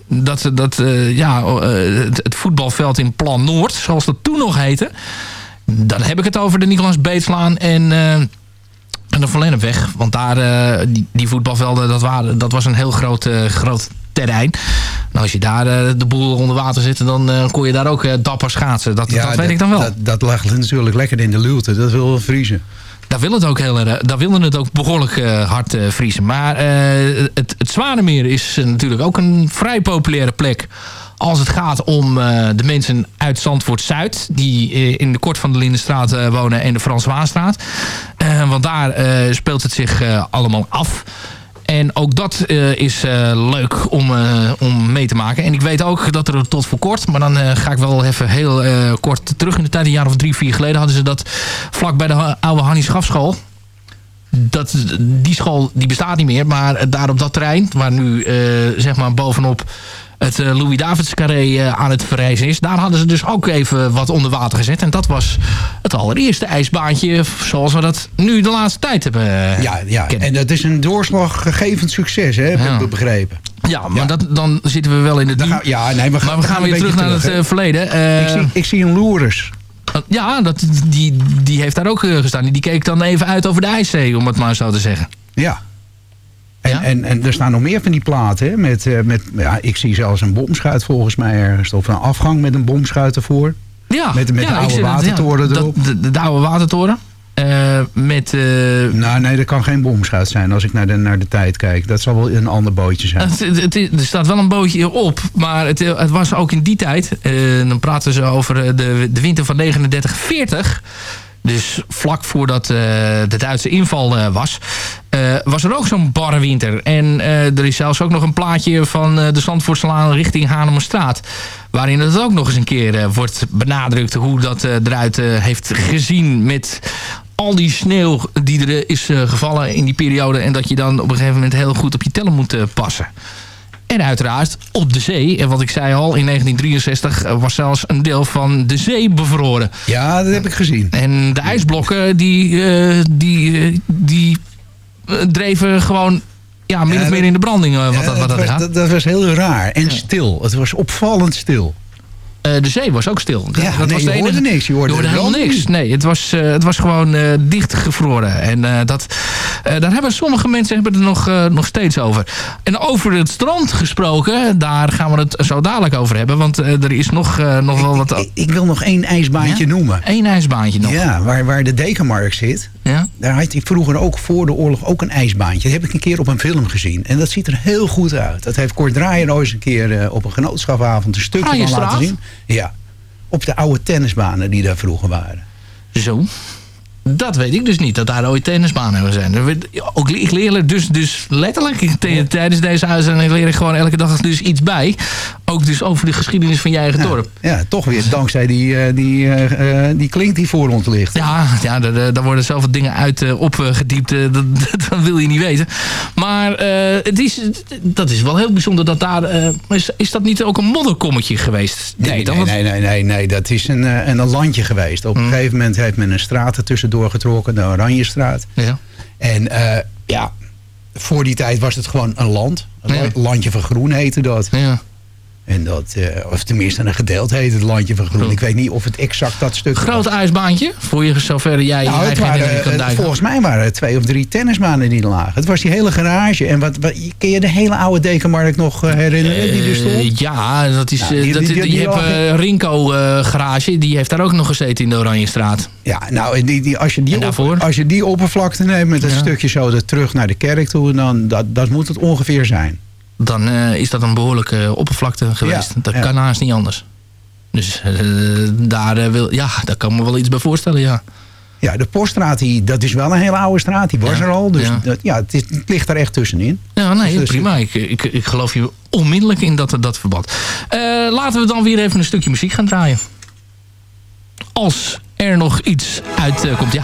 dat, dat ja, het, het voetbalveld in Plan Noord... zoals dat toen nog heette dan heb ik het over de Nicolaas Beetslaan en, uh, en de Verlennepweg. Want daar, die, die, voetbalvelden, dat, waren, dat was een heel groot, groot terrein. Nou, als je daar de boel onder water zit, dan kon je daar ook dapper schaatsen. Dat, ja, dat weet ik dan wel. Dat, dat lag natuurlijk lekker in de luwte. Dat wil vriezen. Daar wil het ook, heel, daar willen het ook behoorlijk uh, hard uh, vriezen. Maar uh, het, het Zwanemeer is natuurlijk ook een vrij populaire plek als het gaat om de mensen uit Zandvoort-Zuid... die in de Kort van de Lindenstraat wonen en de Frans Waanstraat. want daar speelt het zich allemaal af. En ook dat is leuk om, om mee te maken. En ik weet ook dat er tot voor kort... maar dan ga ik wel even heel kort terug in de tijd... een jaar of drie, vier geleden hadden ze dat vlak bij de oude Hannie Schafschool dat, die school die bestaat niet meer. Maar daar op dat terrein, waar nu zeg maar bovenop het uh, Louis Davids carré uh, aan het verrijzen is. Daar hadden ze dus ook even wat onder water gezet. En dat was het allereerste ijsbaantje zoals we dat nu de laatste tijd hebben uh, Ja, ja. en dat is een doorslaggevend succes, hè, heb ja. ik begrepen. Ja, maar Dat, dan zitten we wel in het... ja, nee, we gaan, maar we gaan, weer terug naar terug, het verleden. ik, zie, ik zie een Loeres. Ja, dat, die, die heeft daar ook gestaan. Die keek dan even uit over de IJszee, om het maar zo te zeggen. Ja, en, en, en, er staan nog meer van die platen. Hè, met, met, ja, ik zie zelfs een bomschuit volgens mij ergens. Of een afgang met een bomschuit ervoor. Ja, met, met ja, de oude watertoren erop. De, de, de, oude watertoren. Uh, met, uh... Nou, nee, dat kan geen bomschuit zijn als ik naar de, naar de tijd kijk. Dat zal wel een ander bootje zijn. Het, het, er staat wel een bootje op, maar het, het was ook in die tijd... Dan praten ze over de, de winter van 39-40... Dus vlak voordat uh, de Duitse inval uh, was, uh, was er ook zo'n barre winter. En er is zelfs ook nog een plaatje van de Zandvoortslaan richting Hanemerstraat. Waarin het ook nog eens een keer wordt benadrukt hoe dat eruit heeft gezien met al die sneeuw die er is gevallen in die periode. En dat je dan op een gegeven moment heel goed op je tellen moet passen. En uiteraard op de zee. En wat ik zei al, in 1963 was zelfs een deel van de zee bevroren. Ja, dat heb ik gezien. En de ijsblokken, die, uh, die, uh, die dreven gewoon ja, min ja, of meer in de branding. wat, ja, dat, wat dat, dat, was, dat, dat, was heel raar. En stil. Het was opvallend stil. Uh, de zee was ook stil. Ja, dat nee, was je hoorde niks. Je hoorde, je hoorde helemaal niks. Nee, het was, uh, het was gewoon uh, dichtgevroren. En dat, daar hebben sommige mensen hebben er nog, nog steeds over. En over het strand gesproken, daar gaan we het zo dadelijk over hebben. Want er is nog, nog wel wat... Ik, ik, ik, wil nog één ijsbaantje ja? noemen. Eén ijsbaantje nog. Ja, waar, waar de Dekenmark zit. Ja? Daar had ik vroeger ook voor de oorlog ook een ijsbaantje. Dat heb ik een keer op een film gezien. En dat ziet er heel goed uit. Dat heeft Kort Draaier ooit eens een keer op een genootschapavond een stukje van laten zien. Ja op de oude tennisbanen die daar vroeger waren. Zo. Dat weet ik dus niet, dat daar ooit tennisbanen hebben zijn. Ook, ik leer er dus, dus letterlijk tijdens deze uitzending leer ik gewoon elke dag dus iets bij. Ook dus over de geschiedenis van je eigen dorp. Ja, toch weer dankzij die, eh, die, eh, eh, die klink die voor ons ligt. Ja, ja daar, worden zoveel dingen uit opgediept. dat, dat wil je niet weten. Maar het is, dat is wel heel bijzonder dat daar... is, is dat niet ook een modderkommetje geweest? Nee, nee, nee, nee, nee, nee, dat is een, een, landje geweest. Op een gegeven moment heeft men een straat ertussendoor getrokken, de Oranjestraat. Ja. En eh, ja, voor die tijd was het gewoon een land. Een landje van groen heette dat. Ja. En dat, eh, of tenminste een heette het landje van groen. Ik weet niet of het exact dat stuk Groot ijsbaantje, voor je zover jij Nou, het waren, kan eh, duiken. volgens mij waren het twee of drie tennisbanen die er lagen. Het was die hele garage. En wat, wat, kun je de hele oude Dekenmarkt nog eh, herinneren die er stond? Ja, dat is, Nou, die- dat, die- die, die- die je hebt lag- eh, Rinko garage, die heeft daar ook nog gezeten in de Oranjestraat. Ja, nou, die, die, als, je die op- als je die oppervlakte neemt met dat Ja. stukje zo er terug naar de kerk toe, dan dat, dat moet het ongeveer zijn. Dan eh, is dat een behoorlijke oppervlakte geweest. Ja, dat kan haast niet anders. Dus eh, daar, eh, wil, ja, daar kan me wel iets bij voorstellen, ja. Ja, de poststraat, die, dat is wel een hele oude straat. Die was Ja, er al. Dus ja. dat, ja, het, is- het ligt er echt tussenin. Ja, nee, Dus- prima. Ik, ik, ik geloof je onmiddellijk in dat, dat verband. Laten we dan weer even een stukje muziek gaan draaien. Als er nog iets uitkomt, komt, ja.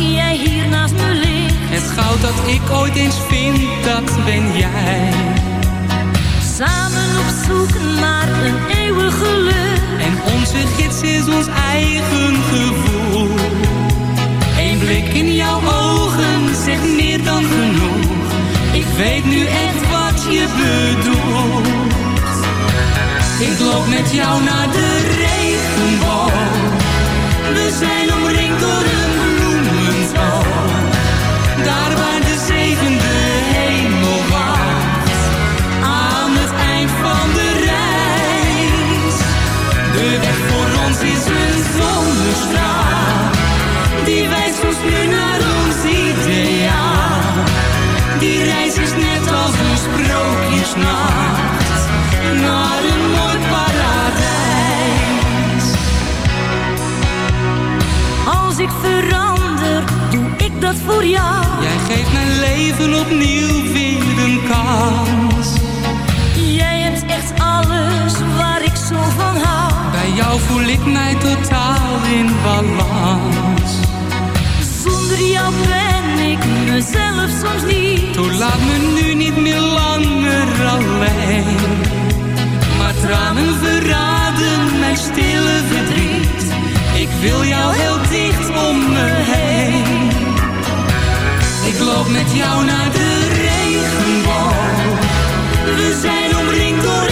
Jij hier naast me ligt. Het goud dat ik ooit eens vind, dat ben jij. Samen op zoek naar een eeuwig geluk. En onze gids is ons eigen gevoel. Eén blik in jouw ogen zegt meer dan genoeg. Ik weet nu echt wat je bedoelt. Ik loop met jou naar de regenboog. We zijn omringd door Naar een mooi paradijs. Als ik verander, doe ik dat voor jou. Jij geeft mijn leven opnieuw weer een kans. Jij hebt echt alles waar ik zo van hou. Bij jou voel ik mij totaal in balans. Zonder jou ben ik mezelf soms niet. Toen laat me nu niet meer langer alleen. Maar tranen verraden mijn stille verdriet. Ik wil jou heel dicht om me heen. Ik loop met jou naar de regenboog. We zijn omringd door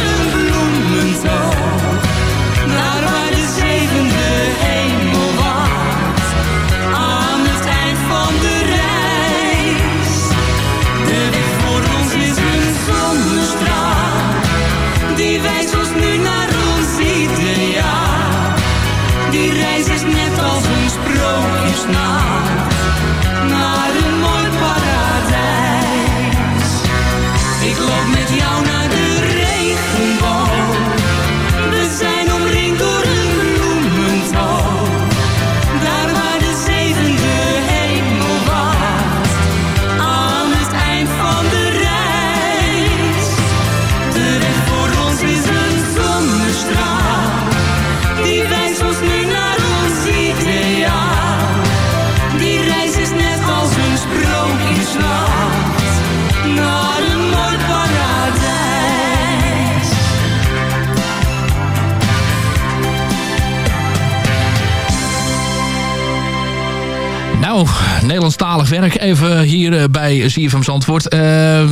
nou, Nederlandstalig werk even hier uh, bij CFM Zandvoort. Uh,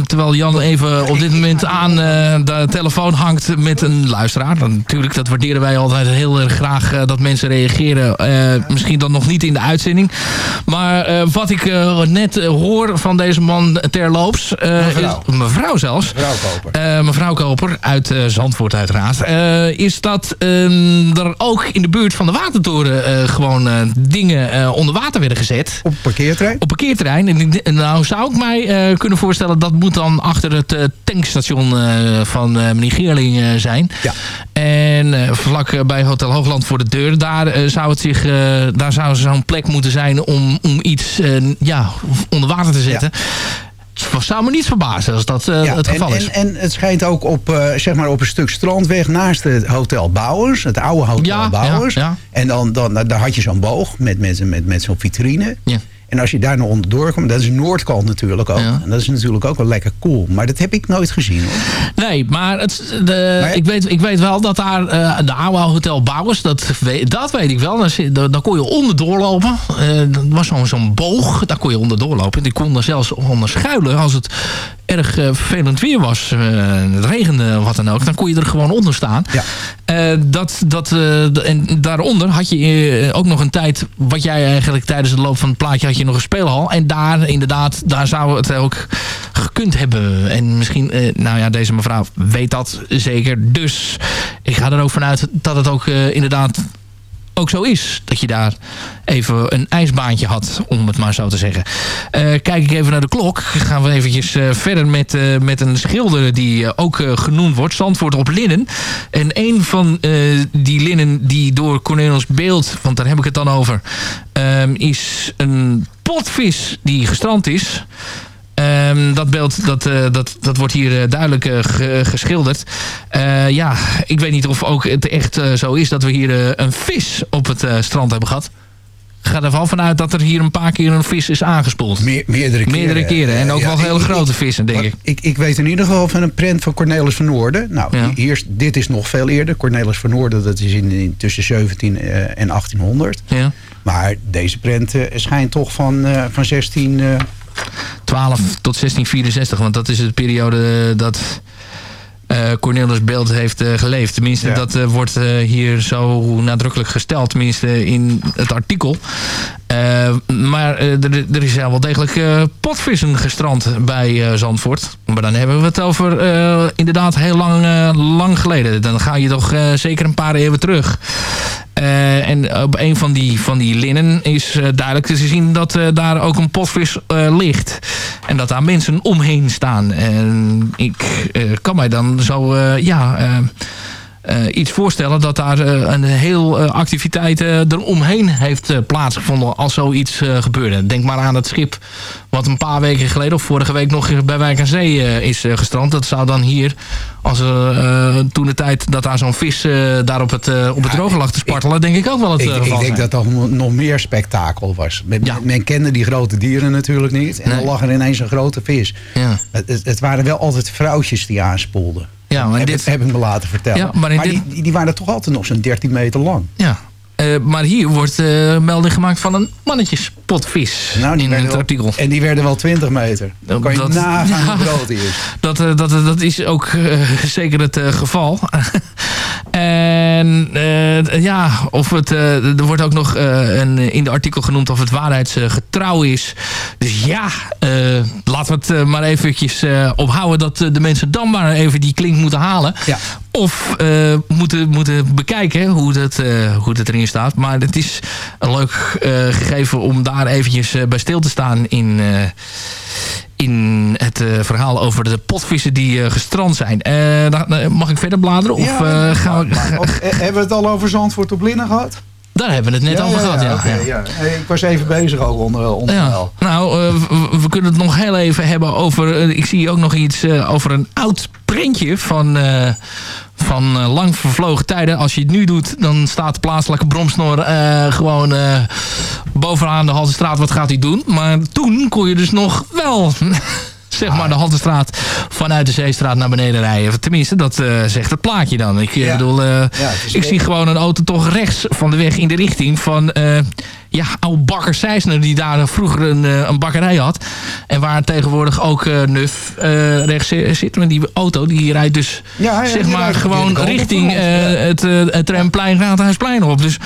terwijl Jan even op dit moment aan uh, de telefoon hangt met een luisteraar. Dan, natuurlijk, dat waarderen wij altijd heel erg graag dat mensen reageren. misschien dan nog niet in de uitzending. Maar wat ik net hoor van deze man terloops... mevrouw. Is, mevrouw zelfs. Mevrouw Koper. mevrouw Koper uit Zandvoort uiteraard. is dat er ook in de buurt van de Watertoren gewoon dingen onder water werden gezet. Op parkeerterrein? Op parkeerterrein. En nou zou ik mij uh, kunnen voorstellen... dat moet dan achter het uh, tankstation uh, van meneer Geerling zijn. Ja. En vlak bij Hotel Hoogland voor de deur... daar zou het zich... daar zou zo'n plek moeten zijn om, om iets ja, onder water te zetten. Ja het zou me niet verbazen als dat uh, ja, het geval en, is. En, en, het schijnt ook op, uh, zeg maar op een stuk strandweg naast het Hotel Bouwers. Het oude Hotel ja, Bouwers. Ja, en dan, dan, daar had je zo'n boog met, met, met, met zo'n vitrine. Ja. En als je daar nog onderdoor komt, dat is Noordkant natuurlijk ook. En dat is natuurlijk ook wel lekker cool. Maar dat heb ik nooit gezien hoor. Nee, maar, het, de, maar ik, weet, ik weet wel dat daar uh, de oude Hotel Bouwers, dat, weet, dat weet ik wel. Daar, daar kon je onderdoor lopen. Uh, dat was zo'n zo'n boog, daar kon je onderdoor lopen. Die kon er zelfs onder schuilen als het erg uh, vervelend weer was. het regende wat dan ook. Dan kon je er gewoon onder staan. Ja. dat, dat, en daaronder had je ook nog een tijd, wat jij eigenlijk tijdens de loop van het plaatje je nog een speelhal. En daar inderdaad, daar zou het ook gekund hebben. En misschien, eh, nou ja, deze mevrouw weet dat zeker. Dus ik ga er ook vanuit dat het ook uh, inderdaad ook zo is. Dat je daar even een ijsbaantje had, om het maar zo te zeggen. Uh, kijk ik even naar de klok. Gaan we eventjes uh, verder met, uh, met een schilder die ook genoemd wordt. Zandvoort op linnen. En een van die linnen die door Cornelis Beeld, want daar heb ik het dan over... Um, is een potvis die gestrand is... Um, dat beeld dat, uh, dat, dat wordt hier uh, duidelijk uh, geschilderd. ja, ik weet niet of ook het echt zo is dat we hier een vis op het strand hebben gehad. Ik ga ervan vanuit dat er hier een paar keer een vis is aangespoeld. Meer, meerdere keren. Meerdere keren. En ook wel hele grote vissen, denk ik. ik. Ik weet in ieder geval van een prent van Cornelis van Noorden. Nou, ja. hier, dit is nog veel eerder. Cornelis van Noorden, dat is in, in tussen 17 en 1800. Ja. Maar deze prent schijnt toch van, van 16... 12 tot 1664. Want dat is de periode dat uh, Cornelis Beeld heeft uh, geleefd. Tenminste, Ja. dat uh, wordt hier zo nadrukkelijk gesteld. Tenminste, in het artikel. Maar er, er is wel degelijk potvissen gestrand bij Zandvoort. Maar dan hebben we het over inderdaad heel lang, lang geleden. Dan ga je toch zeker een paar eeuwen terug. En op een van die, van die linnen is duidelijk te zien dat daar ook een potvis ligt. En dat daar mensen omheen staan. En ik kan mij dan zo ja, iets voorstellen dat daar een heel activiteit eromheen heeft plaatsgevonden als zoiets gebeurde. Denk maar aan het schip wat een paar weken geleden of vorige week nog bij Wijk aan Zee is gestrand. Dat zou dan hier, als er toen de tijd dat daar zo'n vis daar op het, op het droge lag te spartelen, denk ik ook wel het ik, geval ik denk zijn. dat dat nog- meer spektakel was. Men, men kende die grote dieren natuurlijk niet. En dan lag er ineens een grote vis. Ja. Het, het waren wel altijd vrouwtjes die aanspoelden. Ja, maar heb, dit- heb ik me laten vertellen. Ja, maar dit- die, die, waren toch altijd nog zo'n 13 meter lang. Ja. Eh, maar hier wordt eh, melding gemaakt van een mannetjespotvis Nou, in het wel- artikel. En die werden wel 20 meter. Dan kan je Dat- nagaan Ja. hoe groot die is. Dat, eh, dat, dat is ook zeker het geval. en eh, ja, of het, eh, er wordt ook nog eh, een, in de artikel genoemd of het waarheidsgetrouw is. Dus ja, laten we het maar eventjes ophouden dat de mensen dan maar even die klink moeten halen. Ja. Of eh, moeten, moeten bekijken hoe dat, eh, hoe dat erin staat. Maar het is een leuk eh, gegeven om daar eventjes bij stil te staan in, in het verhaal over de potvissen die gestrand zijn. Mag ik verder bladeren? Of Ja, gaan we... hebben we het al over Zandvoort op Linnen gehad? Daar hebben we het net over gehad, ja. oké, ja. ja. Hey, Ik was even bezig ook onder, onder Ja, nou, eh, we, we kunnen het nog heel even hebben over... eh, ik zie ook nog iets eh, over een oud prentje van, eh, van eh, lang vervlogen tijden. Als je het nu doet, dan staat de plaatselijke bromsnor eh, gewoon eh, bovenaan de Haltestraat. Wat gaat hij doen? Maar toen kon je dus nog wel... Zeg maar de Haltestraat vanuit de Zeestraat naar beneden rijden. Tenminste, dat eh, zegt het plaatje dan. Ik eh, Ja. bedoel, eh, ik zie gewoon een auto toch rechts van de weg in de richting van... ja, oude bakker Seisner die daar vroeger een, een bakkerij had. En waar tegenwoordig ook Nuf rechts zit. Maar die auto die rijdt dus Ja, ja, zeg maar gewoon richting eh, het, eh, het tramplein Raadhuisplein op. Dus,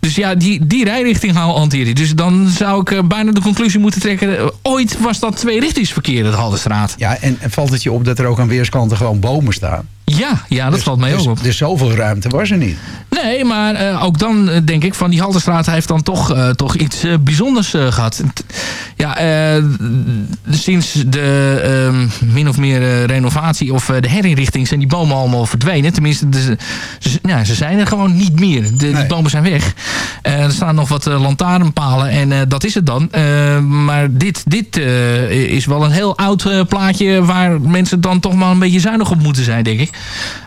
dus ja, die, die rijrichting hanteer je. Dus dan zou ik eh, bijna de conclusie moeten trekken... eh, ooit was dat tweerichtingsverkeer, het Haldenstraat. Ja, en, en valt het je op dat er ook aan weerskanten gewoon bomen staan? Ja, ja dat Dus- valt mij dus, ook op. Dus zoveel ruimte was er niet. Nee, maar eh, ook dan eh, denk ik van die Halterstraat heeft dan toch, eh, toch iets bijzonders eh, gehad. Ja, sinds de ehm, min of meer renovatie of de herinrichting zijn die bomen allemaal verdwenen. Tenminste, de, ze, ja, ze zijn er gewoon niet meer. De, Die bomen zijn weg. Er staan nog wat lantaarnpalen en dat is het dan. Maar dit, dit is wel een heel oud plaatje waar mensen dan toch maar een beetje zuinig op moeten zijn, denk ik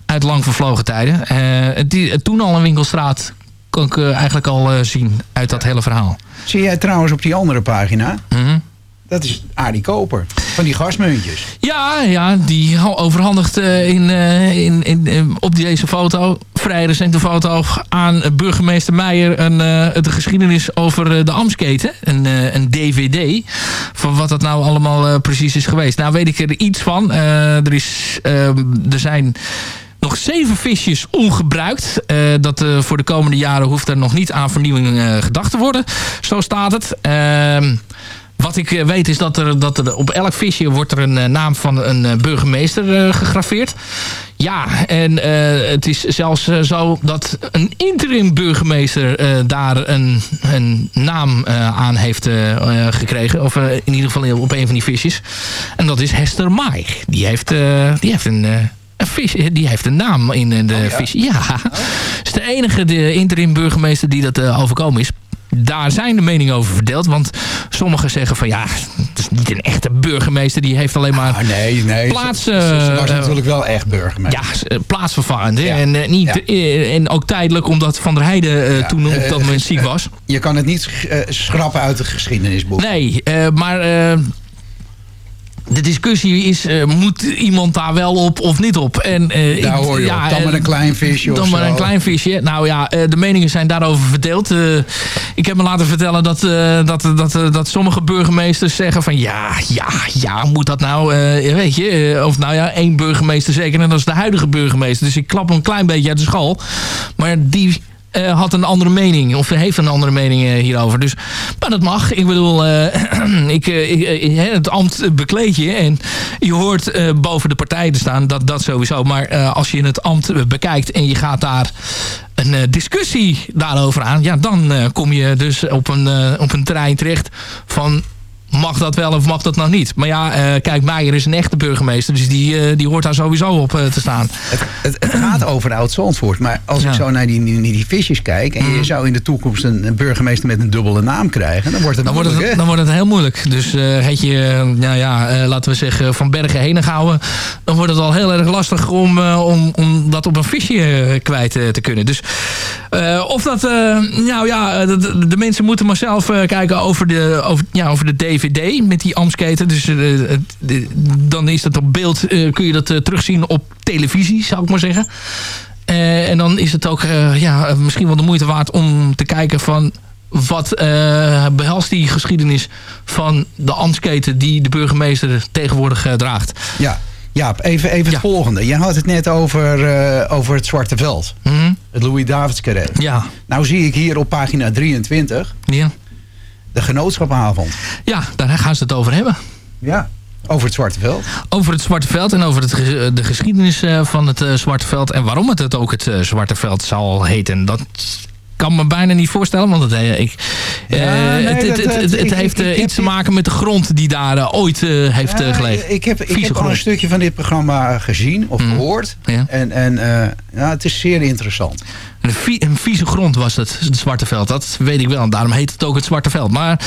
uit lang vervlogen tijden. Eh, het toen al een winkelstraat kan ik eh, eigenlijk al eh, zien uit dat hele verhaal. Zie jij trouwens op die andere pagina? Mhm. Dat is Arie Koper. Van die gasmuntjes. Ja, ja, die overhandigt eh, in, eh, in, in, in- op deze foto, vrij recente foto, aan eh, burgemeester Meijer een, eh, de geschiedenis over eh, de Amsketen. Een, eh, een DVD van wat dat nou allemaal eh, precies is geweest. Nou weet ik er iets van. Eh, er, is, eh, er zijn nog zeven visjes ongebruikt. Eh, dat eh, voor de komende jaren hoeft er nog niet aan vernieuwing eh, gedacht te worden. Zo staat het. Wat ik eh, weet is dat er, dat er op elk visje wordt er een eh, naam van een eh, burgemeester gegraveerd. Ja, en het is zelfs zo dat een interim burgemeester daar een, een naam aan heeft gekregen. Of in ieder geval op een van die visjes. En dat is Hester Maai. Die heeft, die heeft een... een vis, die heeft een naam in de vis. Ja, is de enige de interim burgemeester die dat overkomen is. Daar zijn de meningen over verdeeld. Want sommigen zeggen van ja, het is niet een echte burgemeester. Die heeft alleen maar Ah, nee, nee. plaats... Ze, ze- ze was eh, natuurlijk wel echt burgemeester. ja, eh, plaatsvervangend. En, eh, niet, eh, en ook tijdelijk omdat Van der Heijden eh, toen op dat moment ziek was. Je kan het niet sch- eh, schrappen uit het geschiedenisboek. Nee, eh, maar eh, de discussie is, eh, moet iemand daar wel op of niet op? En, Daar ik- hoor je op. Dan eh, maar een klein visje Dan maar een klein visje. Nou ja, de meningen zijn daarover verdeeld. Ik heb me laten vertellen dat, dat, dat, dat sommige burgemeesters zeggen van... ja, ja, ja, moet dat nou? weet je, of nou ja, één burgemeester zeker. En dat is de huidige burgemeester. Dus ik klap hem een klein beetje uit de school. Maar die eh, had een andere mening. Of heeft een andere mening eh, hierover. Dus, maar dat mag. Ik bedoel, eh, ik, het ambt bekleed je. En je hoort boven de partijen te staan. Dat, dat sowieso. Maar als je het ambt bekijkt en je gaat daar een discussie daarover aan. Ja, dan kom je dus op een, op een terrein terecht van... Mag dat wel of mag dat nog niet? Maar ja, eh, kijk, Meijer is een echte burgemeester. Dus die, eh, die hoort daar sowieso op eh, te staan. Het, het, het gaat over Oud-Zandvoort. Maar als ik zo naar die, die, die visjes kijk... en je zou in de toekomst een, een burgemeester met een dubbele naam krijgen... dan wordt het Dan wordt het, dan wordt het heel moeilijk. Dus heet je, nou ja, laten we zeggen, van Bergen heen houden. Dan wordt het al heel erg lastig om, om, om dat op een visje kwijt te kunnen. Dus of dat, nou ja, de, de mensen moeten maar zelf kijken over de, over, ja, over de DVD met die Amsketen. Dus de- dan is dat op beeld, kun je dat terugzien op televisie, zou ik maar zeggen. En dan is het ook ja, misschien wel de moeite waard om te kijken van... wat eh, behelst die geschiedenis van de ambtsketen die de burgemeester tegenwoordig draagt. Ja, Jaap, even, even het volgende. Je had het net over, over het Zwarte Veld. Het Louis Davids. Mhm. Ja. Nou zie ik hier op pagina 23... Ja. De genootschapavond. Ja, daar gaan ze het over hebben. Ja, over het Zwarte Veld. Over het Zwarte Veld en over het, ge- de geschiedenis eh, van het eh, Zwarte Veld. En waarom het, het ook het eh, Zwarte Veld zal heten. Dat kan me bijna niet voorstellen. Want het, eh, ik, eh, nee, het, het, dat- het, het, het ik- heeft ik- eh, iets te maken met de grond die daar ooit heeft gelegen. Ik heb, ik Vieze heb al een stukje van dit programma gezien of gehoord. En, en ja, het is zeer interessant. Een, vie- een vieze grond was het, het Zwarte Veld. Dat weet ik wel. En daarom heet het ook het Zwarte Veld. Maar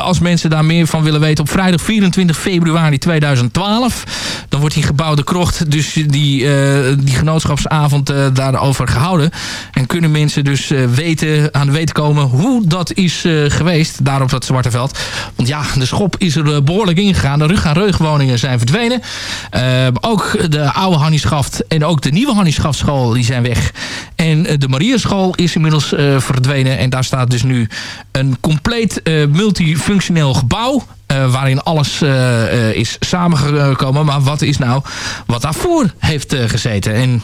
als mensen daar meer van willen weten... op vrijdag 24 februari 2012... dan wordt die gebouwde krocht... dus die, die genootschapsavond daarover gehouden. En kunnen mensen dus weten, aan weten komen... hoe dat is eh, geweest daar op dat Zwarte Veld. Want ja, de schop is er eh, behoorlijk ingegaan. De rug aan reugwoningen zijn verdwenen. Eh, ook de oude Hannieschaft en ook de nieuwe Hannieschaft School die zijn weg. En de Mariaschool is inmiddels verdwenen. En daar staat dus nu een compleet multifunctioneel gebouw. Waarin alles is samengekomen. Maar wat is nou wat daarvoor heeft gezeten? En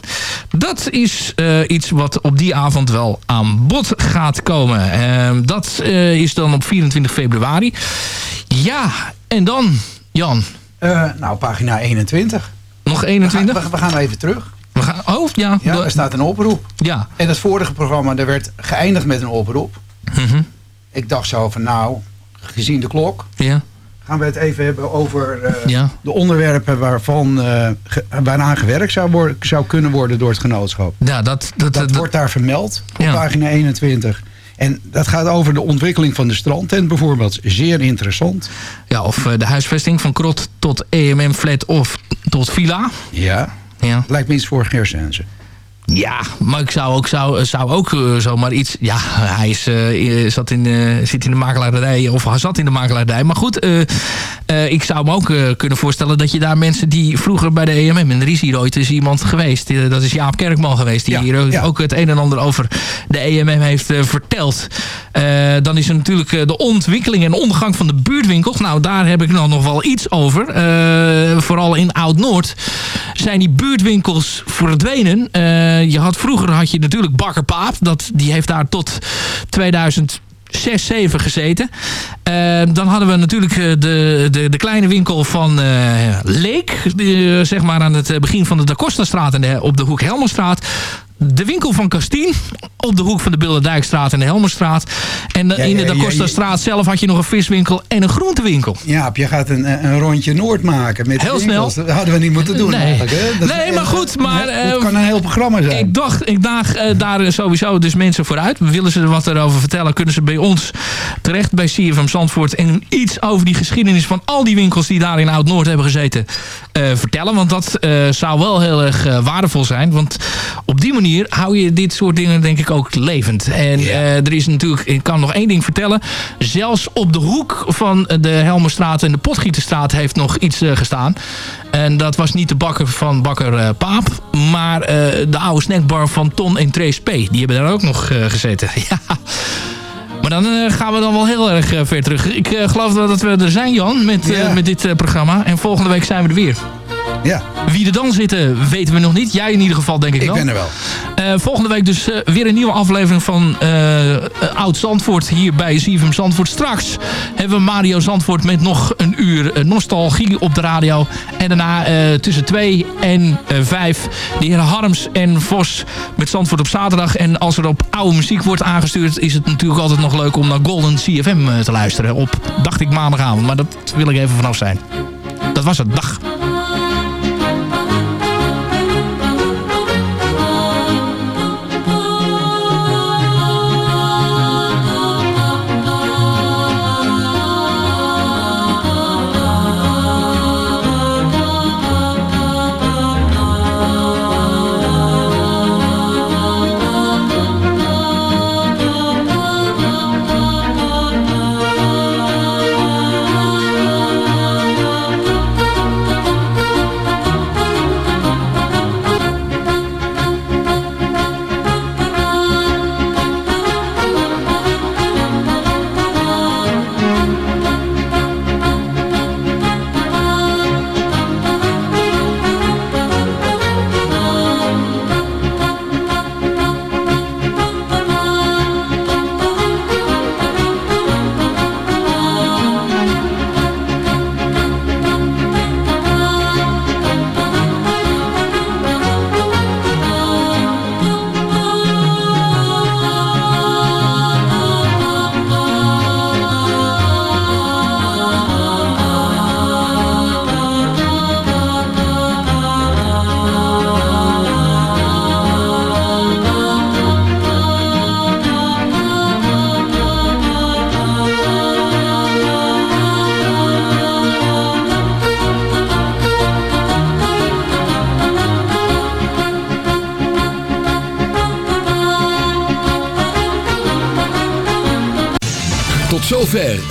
dat is iets wat op die avond wel aan bod gaat komen. Ehm, dat is dan op 24 februari. Ja, en dan, Jan? Nou, pagina 21. Nog 21? We gaan, we, gaan even terug. We gaan, oh, ja. Ja, er staat een oproep. Ja. En het vorige programma, daar werd geëindigd met een oproep. Mm Ik dacht zo van, nou, gezien de klok... Ja. Gaan we het even hebben over uh, de onderwerpen waarvan, uh, ge, waaraan gewerkt zou, worden, zou kunnen worden door het genootschap. Ja, dat, dat, dat, wordt daar vermeld op pagina 21. En dat gaat over de ontwikkeling van de strandtent bijvoorbeeld. Zeer interessant. Ja, of de huisvesting van krot tot EMM flat of tot villa. Ja, ja. lijkt me iets voor Gersense. Ja, maar ik zou ook, zou, zou ook uh, zomaar iets... Ja, hij is, uh, zat in, uh, zit in de makelaarij, of hij zat in de makelaarij. Maar goed, ik zou me ook kunnen voorstellen dat je daar mensen die vroeger bij de EMM... en er is hier ooit is iemand geweest, dat is Jaap Kerkman geweest... die hier ja. ook het een en ander over de EMM heeft verteld. dan is er natuurlijk de ontwikkeling en ondergang van de buurtwinkels. Nou, daar heb ik dan nog wel iets over. vooral in Oud-Noord zijn die buurtwinkels verdwenen je had, vroeger had je natuurlijk Bakker Paap. Dat, die heeft daar tot 2000 6, 7 gezeten. Uh, dan hadden we natuurlijk de, de, de kleine winkel van uh, Leek. Uh, zeg maar aan het begin van de Da Costa straat en de, op de hoek Helmerstraat de winkel van Castien op de hoek van de Billendijkstraat en de Helmerstraat. En ja, in de Da Costa straat zelf had je nog een viswinkel en een groentewinkel. Ja, je gaat een, een rondje Noord maken. Met heel snel. Dat hadden we niet moeten doen nee. eigenlijk. Hè? Dat, nee, maar goed. Maar, dat kan een heel programma zijn. Ik dacht, ik daag uh, daar sowieso dus mensen vooruit. Willen ze er wat erover vertellen, kunnen ze bij ons terecht bij CFM Zandvoort. En iets over die geschiedenis van al die winkels die daar in Oud-Noord hebben gezeten uh, vertellen. Want dat uh, zou wel heel erg waardevol zijn. Want op die manier hou je dit soort dingen denk ik ook levend. En uh, er is natuurlijk, ik kan nog één ding vertellen. Zelfs op de hoek van de Helmerstraat en de Potgieterstraat heeft nog iets uh, gestaan. En dat was niet de bakker van bakker uh, Paap. Maar de oude snackbar van Ton en Trace P. Die hebben daar ook nog gezeten. ja. Maar dan uh, gaan we dan wel heel erg uh, ver terug. Ik uh, geloof dat we er zijn, Jan, met, met dit programma. En volgende week zijn we er weer. Ja. Wie er dan zitten, weten we nog niet. Jij in ieder geval, denk ik ik wel. Ik ben er wel. Uh, volgende week dus uh, weer een nieuwe aflevering van uh, Oud Zandvoort hier bij ZFM Zandvoort. Straks hebben we Mario Zandvoort met nog een uur nostalgie op de radio. En daarna tussen 2 en 5 de heren Harms en Vos met Zandvoort op zaterdag. En als er op oude muziek wordt aangestuurd... is het natuurlijk altijd nog leuk om naar Golden CFM te luisteren. Op, dacht ik, maandagavond. Maar dat wil ik even vanaf zijn. Dat was het. Dag.